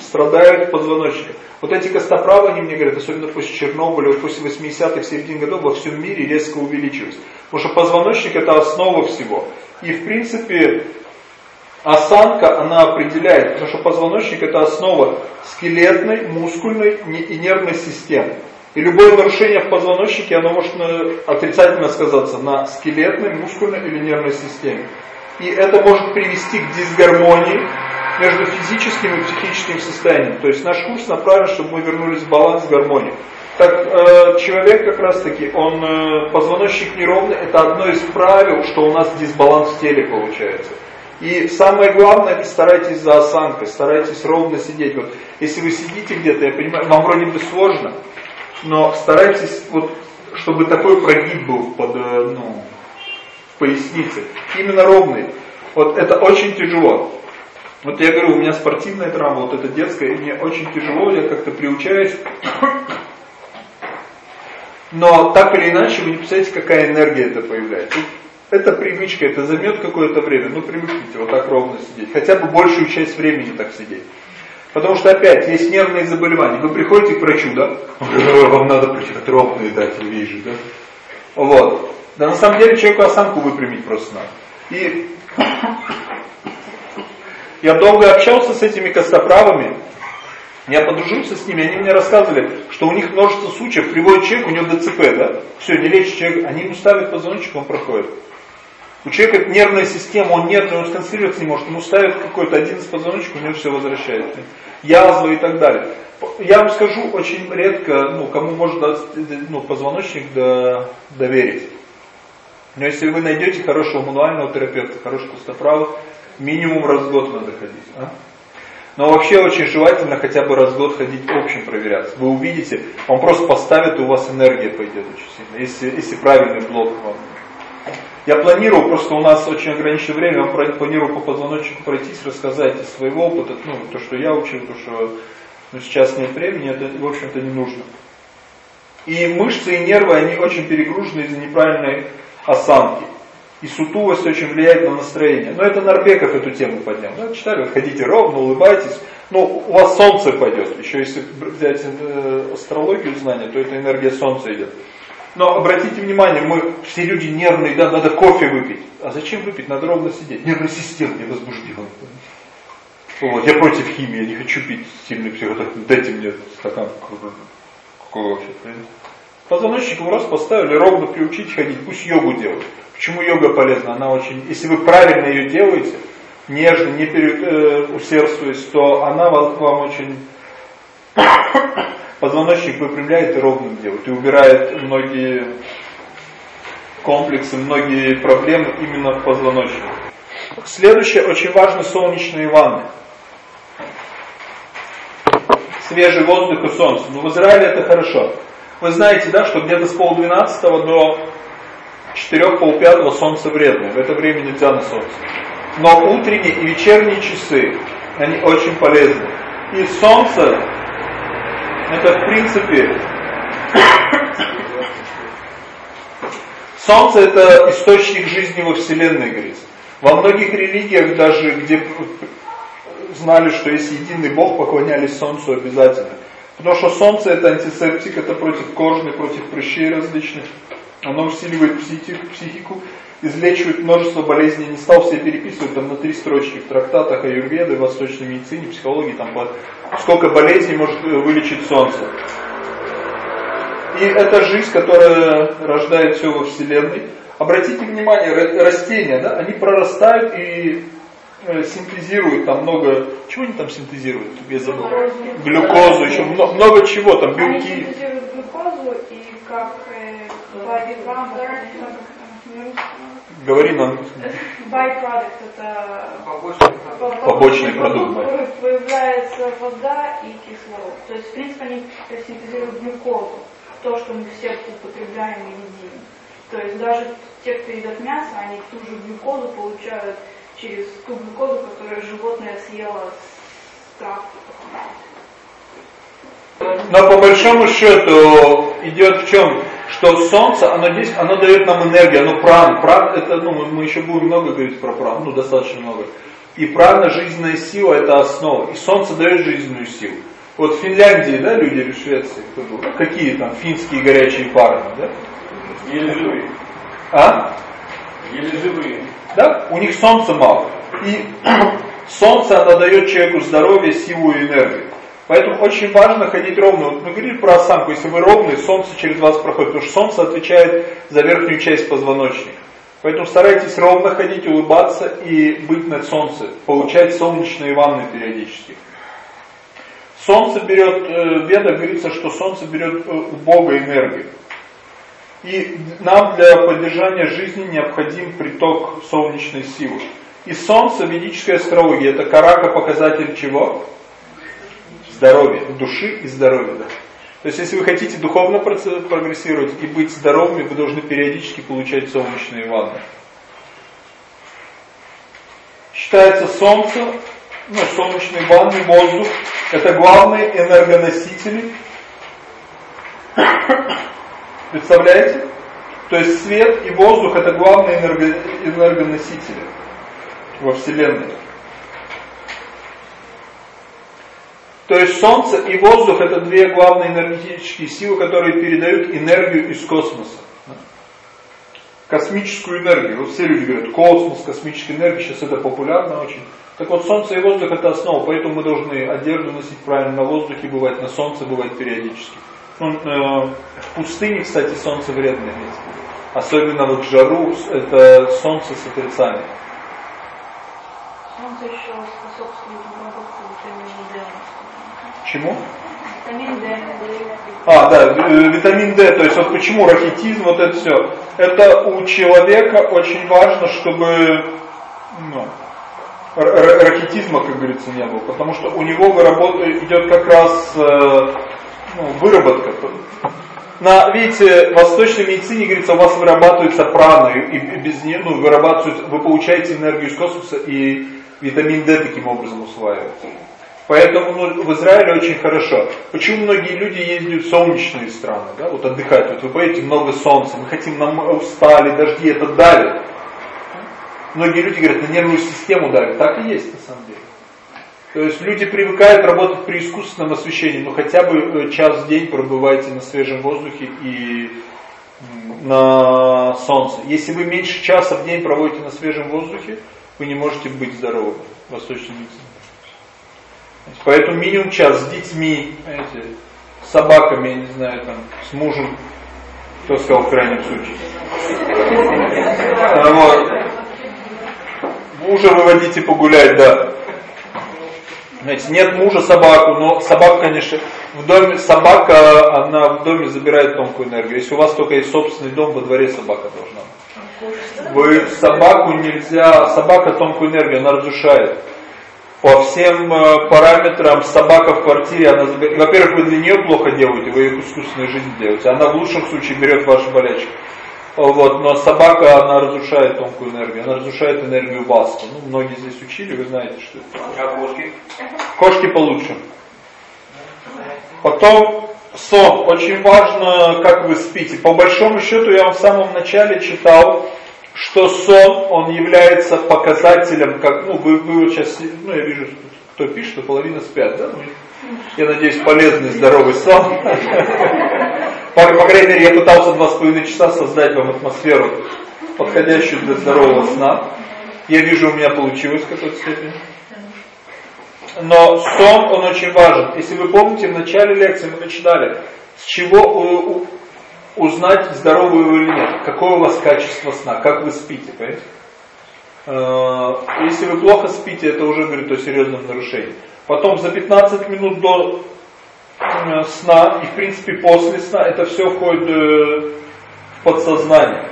страдают позвоночником. Вот эти костоправы, они мне говорят, особенно после Чернобыля, после 80-х, середины годов, во всем мире резко увеличилось. Потому что позвоночник это основа всего. И в принципе, Осанка, она определяет, потому что позвоночник это основа скелетной, мускульной и нервной системы. И любое нарушение в позвоночнике, оно может отрицательно сказаться на скелетной, мускульной или нервной системе. И это может привести к дисгармонии между физическим и психическим состоянием. То есть наш курс направлен, чтобы мы вернулись в баланс, в гармонию. Так э, человек как раз таки, он э, позвоночник неровный, это одно из правил, что у нас дисбаланс в теле получается. И самое главное, старайтесь за осанкой, старайтесь ровно сидеть. Вот, если вы сидите где-то, я понимаю, вам вроде бы сложно, но старайтесь, вот, чтобы такой прогиб был под, э, ну, в пояснице. Именно ровный. Вот это очень тяжело. Вот я говорю, у меня спортивная травма, вот это детская, и мне очень тяжело, я как-то приучаюсь. Но так или иначе, вы не представляете, какая энергия это появляется. Это привычка, это займет какое-то время. Ну, привыкните вот так ровно сидеть. Хотя бы большую часть времени так сидеть. Потому что опять есть нервные заболевания. Вы приходите к врачу, да? Вам надо прочитать ровные дать, вижу, да? Вот. Да на самом деле человеку осанку выпрямить просто надо. И я долго общался с этими костоправами. Я подружился с ними, они мне рассказывали, что у них множество случаев, приводит человек, у него ДЦП, да? Все, не лечит человек, они ему ставят позвоночник, он проходит. У человека нервная система, он нервный, он сконцентрироваться не может. Ему ставят какой-то один из позвоночников, у него все возвращается. Язва и так далее. Я вам скажу, очень редко, ну, кому можно ну, позвоночник до, доверить. Но если вы найдете хорошего мануального терапевта, хорошего костоправа, минимум раз в год надо ходить. А? Но вообще очень желательно хотя бы раз в год ходить общим проверяться. Вы увидите, он просто поставит, и у вас энергия пойдет очень сильно, если, если правильный блок вам я планировал, просто у нас очень ограниченное время, я планировал по позвоночнику пройтись, рассказать из своего опыта, ну, то, что я учил, то, что Но сейчас нет времени, это, в общем-то, не нужно. И мышцы и нервы, они очень перегружены из-за неправильной осанки. И сутулость очень влияет на настроение. Но это Нарбеков эту тему поднял. Да, читали, вот ходите ровно, улыбайтесь. Ну, у вас солнце пойдет. Еще если взять э, астрологию знания, то это энергия солнца идет. Но обратите внимание, мы все люди нервные, да, надо кофе выпить. А зачем выпить? Надо ровно сидеть. Нервная система не возбуждена. Вот, я против химии, я не хочу пить сильный психотроп. Дайте мне стакан кофе. Позвоночник вы раз поставили, ровно приучить ходить, пусть йогу делают. Почему йога полезна? Она очень, если вы правильно ее делаете, нежно, не переусердствуясь, э, то она вам очень позвоночник выпрямляет и ровным делает, и убирает многие комплексы, многие проблемы именно в позвоночнике. Следующее, очень важно, солнечные ванны. Свежий воздух и солнце. Но в Израиле это хорошо. Вы знаете, да, что где-то с полдвенадцатого до четырех полпятого солнце вредное. В это время нельзя на солнце. Но утренние и вечерние часы, они очень полезны. И солнце, это в принципе, солнце это источник жизни во Вселенной, говорится. Во многих религиях даже, где знали, что есть единый Бог, поклонялись солнцу обязательно. Потому что солнце это антисептик, это против кожны, против прыщей различных. Оно усиливает психику, психику излечивает множество болезней. Не стал все переписывать там на три строчки в трактатах аюрведы, восточной медицине, психологии, там сколько болезней может э, вылечить солнце. И это жизнь, которая рождает все во Вселенной. Обратите внимание, растения, да, они прорастают и э, синтезируют там много... Чего они там синтезируют? Я забыл. Глюкозу, еще много, много чего там, белки. Они синтезируют глюкозу и как Говори нам. Byproduct это побочный продукт. Появляется вода и кислород. То есть, в принципе, они синтезируют глюкозу, то, что мы все употребляем и едим. То есть даже те, кто едят мясо, они ту же глюкозу получают через ту глюкозу, которую животное съело с травки. Но по большому счету идет в чем? Что солнце, оно здесь, оно дает нам энергию, оно пран. Пран это, ну, мы, еще будем много говорить про пран, ну, достаточно много. И прана, жизненная сила, это основа. И солнце дает жизненную силу. Вот в Финляндии, да, люди или в Швеции, кто был, какие там финские горячие пары, да? Еле живые. А? Еле живые. Да? У них солнца мало. И [CLEARS THROAT] солнце, оно дает человеку здоровье, силу и энергию. Поэтому очень важно ходить ровно. Вот мы говорили про осанку, если вы ровный, солнце через вас проходит, потому что солнце отвечает за верхнюю часть позвоночника. Поэтому старайтесь ровно ходить, улыбаться и быть над солнцем, получать солнечные ванны периодически. Солнце берет, э, в ведах говорится, что солнце берет э, у Бога энергию. И нам для поддержания жизни необходим приток солнечной силы. И солнце, ведическая астрология, это карака показатель чего? Здоровья, души и здоровья. Да. То есть, если вы хотите духовно прогрессировать и быть здоровыми, вы должны периодически получать солнечные ванны. Считается солнце, ну, солнечные ванны, воздух, это главные энергоносители. [COUGHS] Представляете? То есть свет и воздух это главные энерго, энергоносители во Вселенной. То есть Солнце и воздух это две главные энергетические силы, которые передают энергию из космоса. Космическую энергию. Вот все люди говорят, космос, космическая энергия, сейчас это популярно очень. Так вот, Солнце и воздух это основа, поэтому мы должны одежду носить правильно на воздухе, бывать на Солнце, бывать периодически. Ну, э, в пустыне, кстати, Солнце вредное место. Особенно вот жару, это Солнце с отрицанием. Солнце еще Чему? Витамин D. А, да, э, витамин D, то есть вот почему рахитизм, вот это все. Это у человека очень важно, чтобы ну, рахитизма, как говорится, не было, потому что у него идет как раз э, ну, выработка. На, видите, в восточной медицине, говорится, у вас вырабатывается прана, и без нее, ну, вырабатывается, вы получаете энергию из космоса, и витамин D таким образом усваивается. Поэтому ну, в Израиле очень хорошо. Почему многие люди ездят в солнечные страны, да, вот отдыхают. Вот вы поедете, много солнца, мы хотим, нам устали, дожди, это давит. Многие люди говорят, на нервную систему давит. Так и есть на самом деле. То есть люди привыкают работать при искусственном освещении, но хотя бы э, час в день пробывайте на свежем воздухе и на солнце. Если вы меньше часа в день проводите на свежем воздухе, вы не можете быть здоровым восточной медицине. Поэтому минимум час с детьми, знаете, с собаками, я не знаю, там, с мужем, кто сказал в крайнем случае. А, вот. Мужа выводите погулять, да. Знаете, нет мужа собаку, но собака, конечно, в доме, собака, она в доме забирает тонкую энергию. Если у вас только есть собственный дом, во дворе собака должна быть. Вы собаку нельзя, собака тонкую энергию, она разрушает. По всем э, параметрам собака в квартире, она. Во-первых, вы для нее плохо делаете, вы ее искусственную жизнь делаете. Она в лучшем случае берет ваши болячки. Вот, но собака, она разрушает тонкую энергию, она разрушает энергию вас. Ну, многие здесь учили, вы знаете, что это. А кошки? Кошки получше. Потом сон. Очень важно, как вы спите. По большому счету, я вам в самом начале читал, что сон, он является показателем, как, ну, вы, вы вот сейчас, ну, я вижу, кто пишет, что половина спят, да? Ну, я надеюсь, полезный, здоровый сон. По, по крайней мере, я пытался два с половиной часа создать вам атмосферу, подходящую для здорового сна. Я вижу, у меня получилось в какой-то степени. Но сон, он очень важен. Если вы помните, в начале лекции мы начинали, с чего узнать, здоровый вы или нет, какое у вас качество сна, как вы спите, понимаете? Э, если вы плохо спите, это уже говорит о серьезном нарушении. Потом за 15 минут до Э, сна и в принципе после сна это все входит э, в подсознание.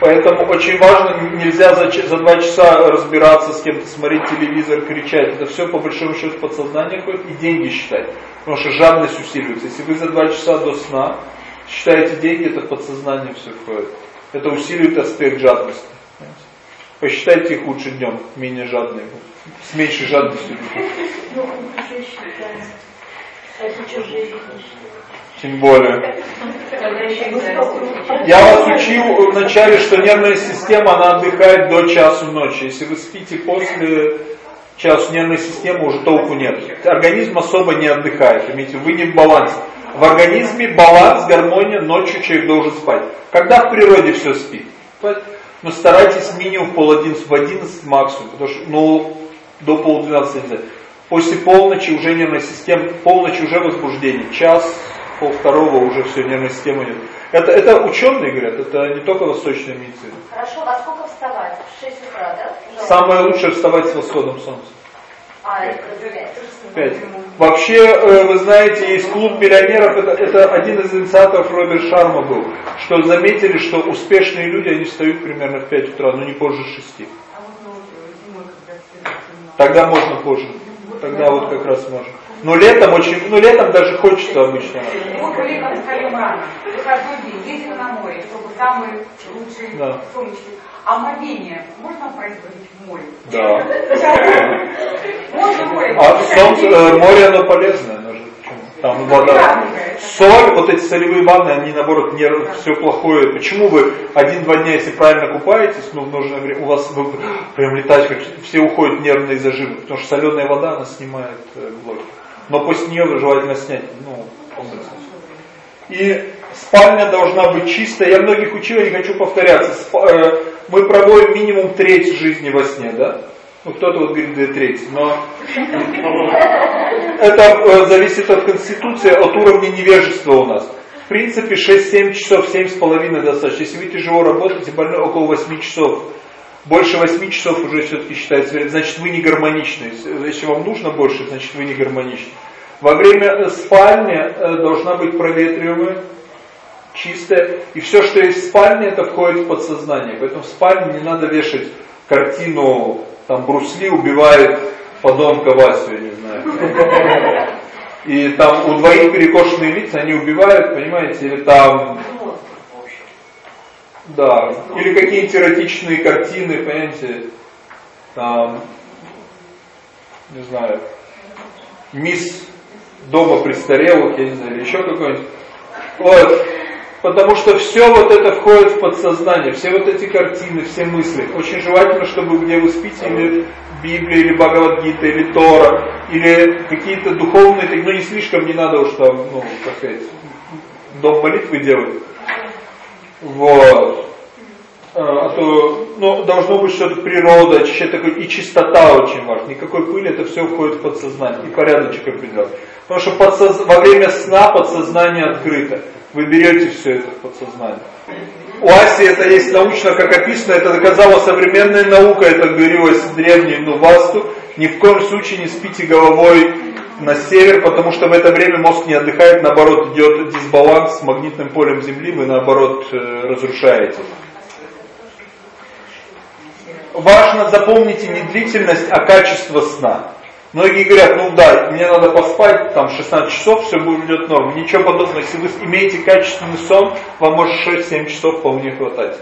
Поэтому очень важно, нельзя за, за два часа разбираться с кем-то, смотреть телевизор, кричать. Это все по большому счету в подсознание ходит и деньги считать. Потому что жадность усиливается. Если вы за два часа до сна считаете деньги, это подсознание все входит. Это усиливает аспект жадности. Посчитайте их лучше днем, менее жадные. С меньшей жадностью. Ну, тем более. Я вас учил вначале, что нервная система, она отдыхает до часу ночи. Если вы спите после часу нервной системы, уже толку нет. Организм особо не отдыхает. Имейте, вы не в балансе. В организме баланс, гармония, ночью человек должен спать. Когда в природе все спит? Но старайтесь минимум в пол одиннадцать, в одиннадцать максимум, потому что ну, до полдвенадцати нельзя. После полночи уже нервная система, полночи уже возбуждение, час, пол второго уже все, нервная система нет. Это, это ученые говорят, это не только восточная медицина. Хорошо, а сколько вставать? В 6 утра, да? Самое лучшее вставать с восходом солнца. А, 5. Вообще, э, вы знаете, есть клуб миллионеров, это, это один из инициаторов Роберт Шарма был, что заметили, что успешные люди, они встают примерно в 5 утра, но не позже 6. Тогда можно позже тогда вот как раз можно. Но летом очень, ну летом даже хочется обычно. Мы были как Калимана, выходной день, ездили на море, чтобы самый лучший да. солнечный. Омовение можно производить в море? Да. Можно море? А солнце, э, море оно полезное, оно же, там вода. Соль, вот эти солевые ванны, они наоборот не все плохое. Почему вы один-два дня, если правильно купаетесь, ну в нужное время, у вас вы прям летать, как все уходят нервные зажимы, потому что соленая вода, она снимает э, блоки. Но после нее желательно снять, ну, полностью. И спальня должна быть чистая. Я многих учил, не хочу повторяться. Э, мы проводим минимум треть жизни во сне, да? Ну, кто-то вот говорит две трети, но это э, зависит от конституции, от уровня невежества у нас. В принципе, 6-7 часов, 7,5 достаточно. Если вы тяжело работаете, больной около 8 часов. Больше 8 часов уже все-таки считается, значит вы не гармоничны. Если вам нужно больше, значит вы не гармоничны. Во время э, спальни должна быть проветриваемая, чистая. И все, что есть в спальне, это входит в подсознание. Поэтому в спальне не надо вешать картину там Брусли убивает подонка Васю, я не знаю. И там у двоих перекошенные лица, они убивают, понимаете, или там... Да, или какие-нибудь эротичные картины, понимаете, там... не знаю, мисс дома престарелых, я не знаю, или еще какой-нибудь. Вот. Потому что все вот это входит в подсознание, все вот эти картины, все мысли. Очень желательно, чтобы где вы спите, или Библия, или Бхагавадгита, или Тора, или какие-то духовные, ну не слишком не надо уж там, ну, как сказать, дом молитвы делать. Вот. А, а то, ну, должно быть что-то природа, такое, и чистота очень важна. Никакой пыли, это все входит в подсознание, и порядочек определен. Потому что подсоз... во время сна подсознание открыто. Вы берете все это в подсознание. У Аси это есть научно, как описано, это доказала современная наука, это говорилось в древней Нувасту. Ни в коем случае не спите головой на север, потому что в это время мозг не отдыхает, наоборот идет дисбаланс с магнитным полем Земли, вы наоборот э, разрушаете. Важно запомните не длительность, а качество сна. Многие говорят, ну да, мне надо поспать, там 16 часов, все будет норм. Ничего подобного. Если вы имеете качественный сон, вам может 6-7 часов вполне хватать.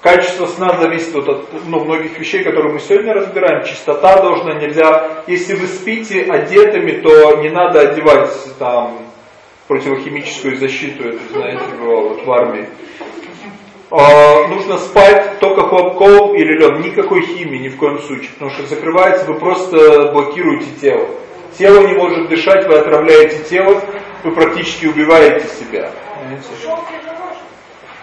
Качество сна зависит вот от ну, многих вещей, которые мы сегодня разбираем. Чистота должна, нельзя. Если вы спите одетыми, то не надо одевать там противохимическую защиту, это знаете, вот в армии. А, нужно спать только хлопком или лед, никакой химии ни в коем случае, потому что закрывается, вы просто блокируете тело. Тело не может дышать, вы отравляете тело, вы практически убиваете себя.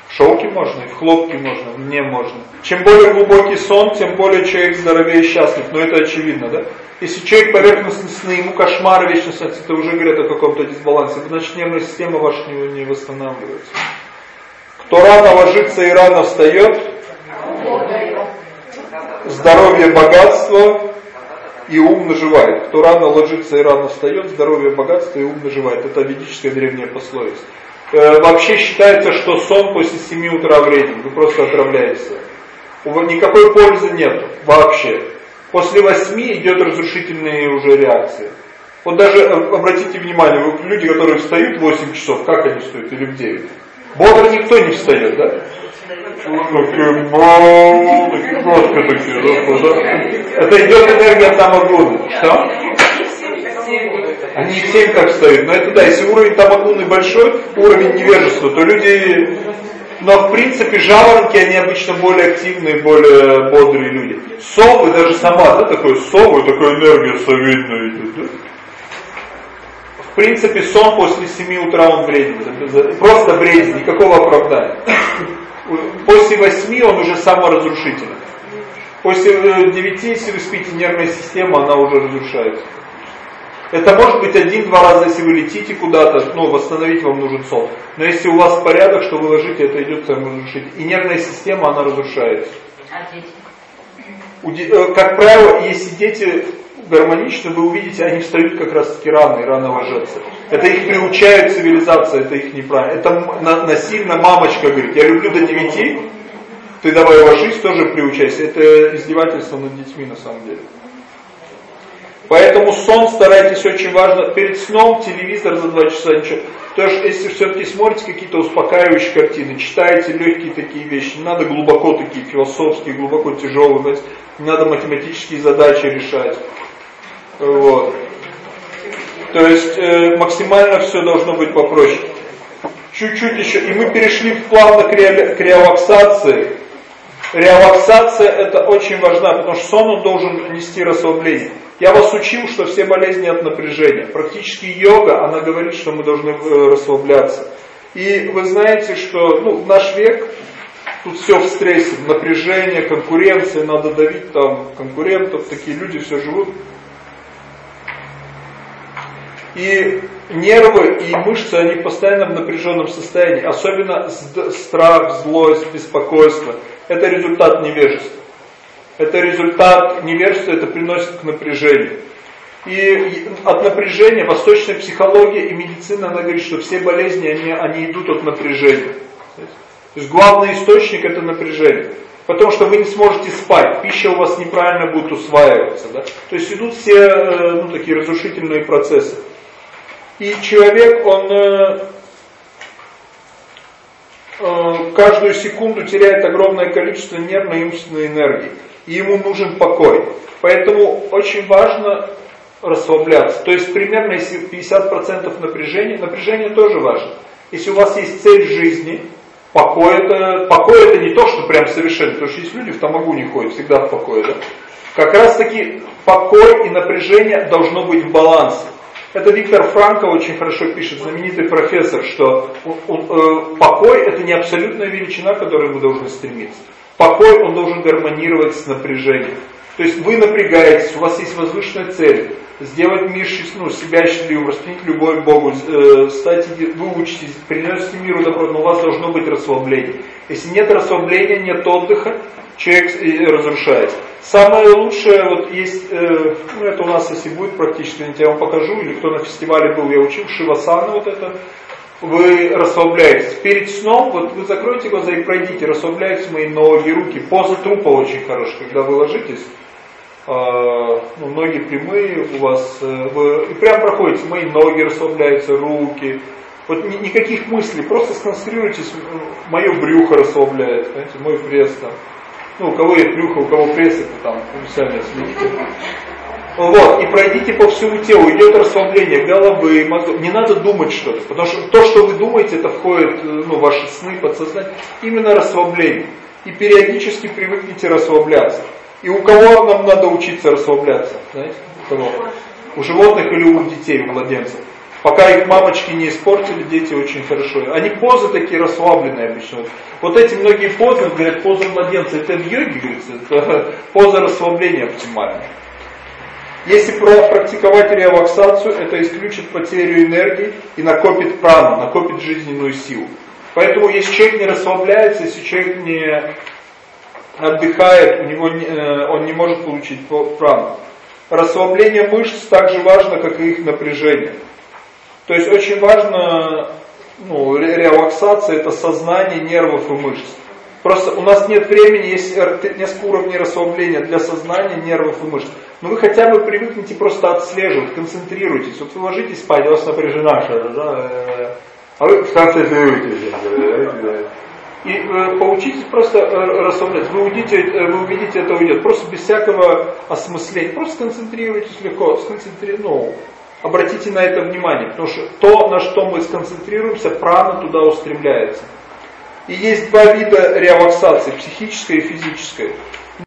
Шелки можно, и в хлопке можно, не можно. Чем более глубокий сон, тем более человек здоровее и счастлив. Но это очевидно, да? Если человек поверхностный сны, ему кошмары вечно снятся, это уже говорит о каком-то дисбалансе. Значит, нервная система ваша не, не восстанавливается. Кто рано ложится и рано встает, здоровье, богатство и ум наживает. Кто рано ложится и рано встает, здоровье, богатство и ум наживает. Это ведическая древняя пословица. Э, вообще считается, что сон после 7 утра вреден. Вы просто отравляетесь. Никакой пользы нет вообще. После 8 идет разрушительные уже реакции. Вот даже э, обратите внимание, люди, которые встают в 8 часов, как они встают? Или в 9? Бодро никто не встает, да? Такие, такие жестко такие, да, Это идет энергия тамагуны. Что? Они всем как встают. Но это да, если уровень тамагуны большой, уровень невежества, то люди... Но в принципе жаворонки, они обычно более активные, более бодрые люди. Совы, даже сама, да, такой совы, такая энергия совидная идет, да? В принципе, сон после 7 утра он вреден. Просто вреден, никакого оправдания. После 8 он уже саморазрушительный. После 9, э, если вы спите, нервная система, она уже разрушается. Это может быть один-два раза, если вы летите куда-то, ну, восстановить вам нужен сон. Но если у вас порядок, что вы ложите, это идет саморазрушитель. И нервная система, она разрушается. А дети? Э, как правило, если дети гармонично, вы увидите, они встают как раз таки рано и рано ложатся. Это их приучает цивилизация, это их неправильно. Это насильно мамочка говорит, я люблю до 9, ты давай ложись, тоже приучайся. Это издевательство над детьми на самом деле. Поэтому сон старайтесь очень важно. Перед сном телевизор за два часа ничего. То есть, если все-таки смотрите какие-то успокаивающие картины, читаете легкие такие вещи, не надо глубоко такие философские, глубоко тяжелые, не надо математические задачи решать. Вот. То есть э, максимально все должно быть попроще. Чуть-чуть еще. И мы перешли плавно к, ре, к релаксации. Релаксация это очень важна, потому что сон он должен нести расслабление. Я вас учил, что все болезни от напряжения. Практически йога, она говорит, что мы должны э, расслабляться. И вы знаете, что ну, наш век тут все в стрессе, напряжение, конкуренция, надо давить там конкурентов, такие люди все живут и нервы и мышцы, они постоянно в напряженном состоянии. Особенно страх, злость, беспокойство. Это результат невежества. Это результат невежества, это приносит к напряжению. И от напряжения восточная психология и медицина, она говорит, что все болезни, они, они идут от напряжения. То есть главный источник это напряжение. Потому что вы не сможете спать, пища у вас неправильно будет усваиваться. Да? То есть идут все э, ну, такие разрушительные процессы. И человек, он э, э, каждую секунду теряет огромное количество нервной и умственной энергии. и ему нужен покой. Поэтому очень важно расслабляться. То есть примерно если 50% напряжения, напряжение тоже важно. Если у вас есть цель жизни, покой это, покой это не то, что прям совершенно, потому что есть люди в тамагу не ходят, всегда в покое, да? Как раз таки покой и напряжение должно быть в балансе. Это Виктор Франко очень хорошо пишет, знаменитый профессор, что э, покой это не абсолютная величина, к которой мы должны стремиться. Покой, он должен гармонировать с напряжением. То есть вы напрягаетесь, у вас есть возвышенная цель, сделать мир ну, себя счастливым, распространить любовь к Богу, э, стать, вы учитесь, приносите миру добро, но у вас должно быть расслабление. Если нет расслабления, нет отдыха, человек э, разрушается. Самое лучшее, вот есть, э, ну это у нас если будет практически, я вам покажу, или кто на фестивале был, я учил Шивасана вот это, вы расслабляетесь. Перед сном, вот вы закроете глаза и пройдите, расслабляются мои ноги, руки. Поза трупа очень хорошая, когда вы ложитесь, ну, ноги прямые у вас, э, вы, и прям проходите, мои ноги расслабляются, руки. Вот ни, никаких мыслей, просто сконцентрируйтесь, мое брюхо расслабляет, знаете, мой пресс там. Ну, у кого есть брюхо, у кого пресс, это там, сами следите. Вот, и пройдите по всему телу, идет расслабление головы, мозгов. Не надо думать что-то, потому что то, что вы думаете, это входит э, ну, в ваши сны, подсознание. Именно расслабление. И периодически привыкните расслабляться. И у кого нам надо учиться расслабляться? Знаете? У? У животных или у детей, у младенцев. Пока их мамочки не испортили, дети очень хорошо. Они позы такие расслабленные обычно. Вот эти многие позы, говорят, поза младенца, это в йоге, говорится, это [LAUGHS] поза расслабления оптимальная. Если практиковать релаксацию, это исключит потерю энергии и накопит прану, накопит жизненную силу. Поэтому если человек не расслабляется, если человек не отдыхает, у него не, э, он не может получить прану. Расслабление мышц так же важно, как и их напряжение. То есть очень важно, ну, релаксация, это сознание нервов и мышц. Просто у нас нет времени, есть несколько уровней расслабления для сознания, нервов и мышц. Но вы хотя бы привыкните просто отслеживать, концентрируйтесь. Вот вы ложитесь спать, у вас напряжена э, а вы концентрируетесь. И э, поучитесь просто э, расслаблять. Вы увидите, э, вы увидите, это уйдет. Просто без всякого осмысления. Просто концентрируйтесь легко. Сконцентри... Ну, обратите на это внимание. Потому что то, на что мы сконцентрируемся, прана туда устремляется. И есть два вида релаксации, психическая и физическая.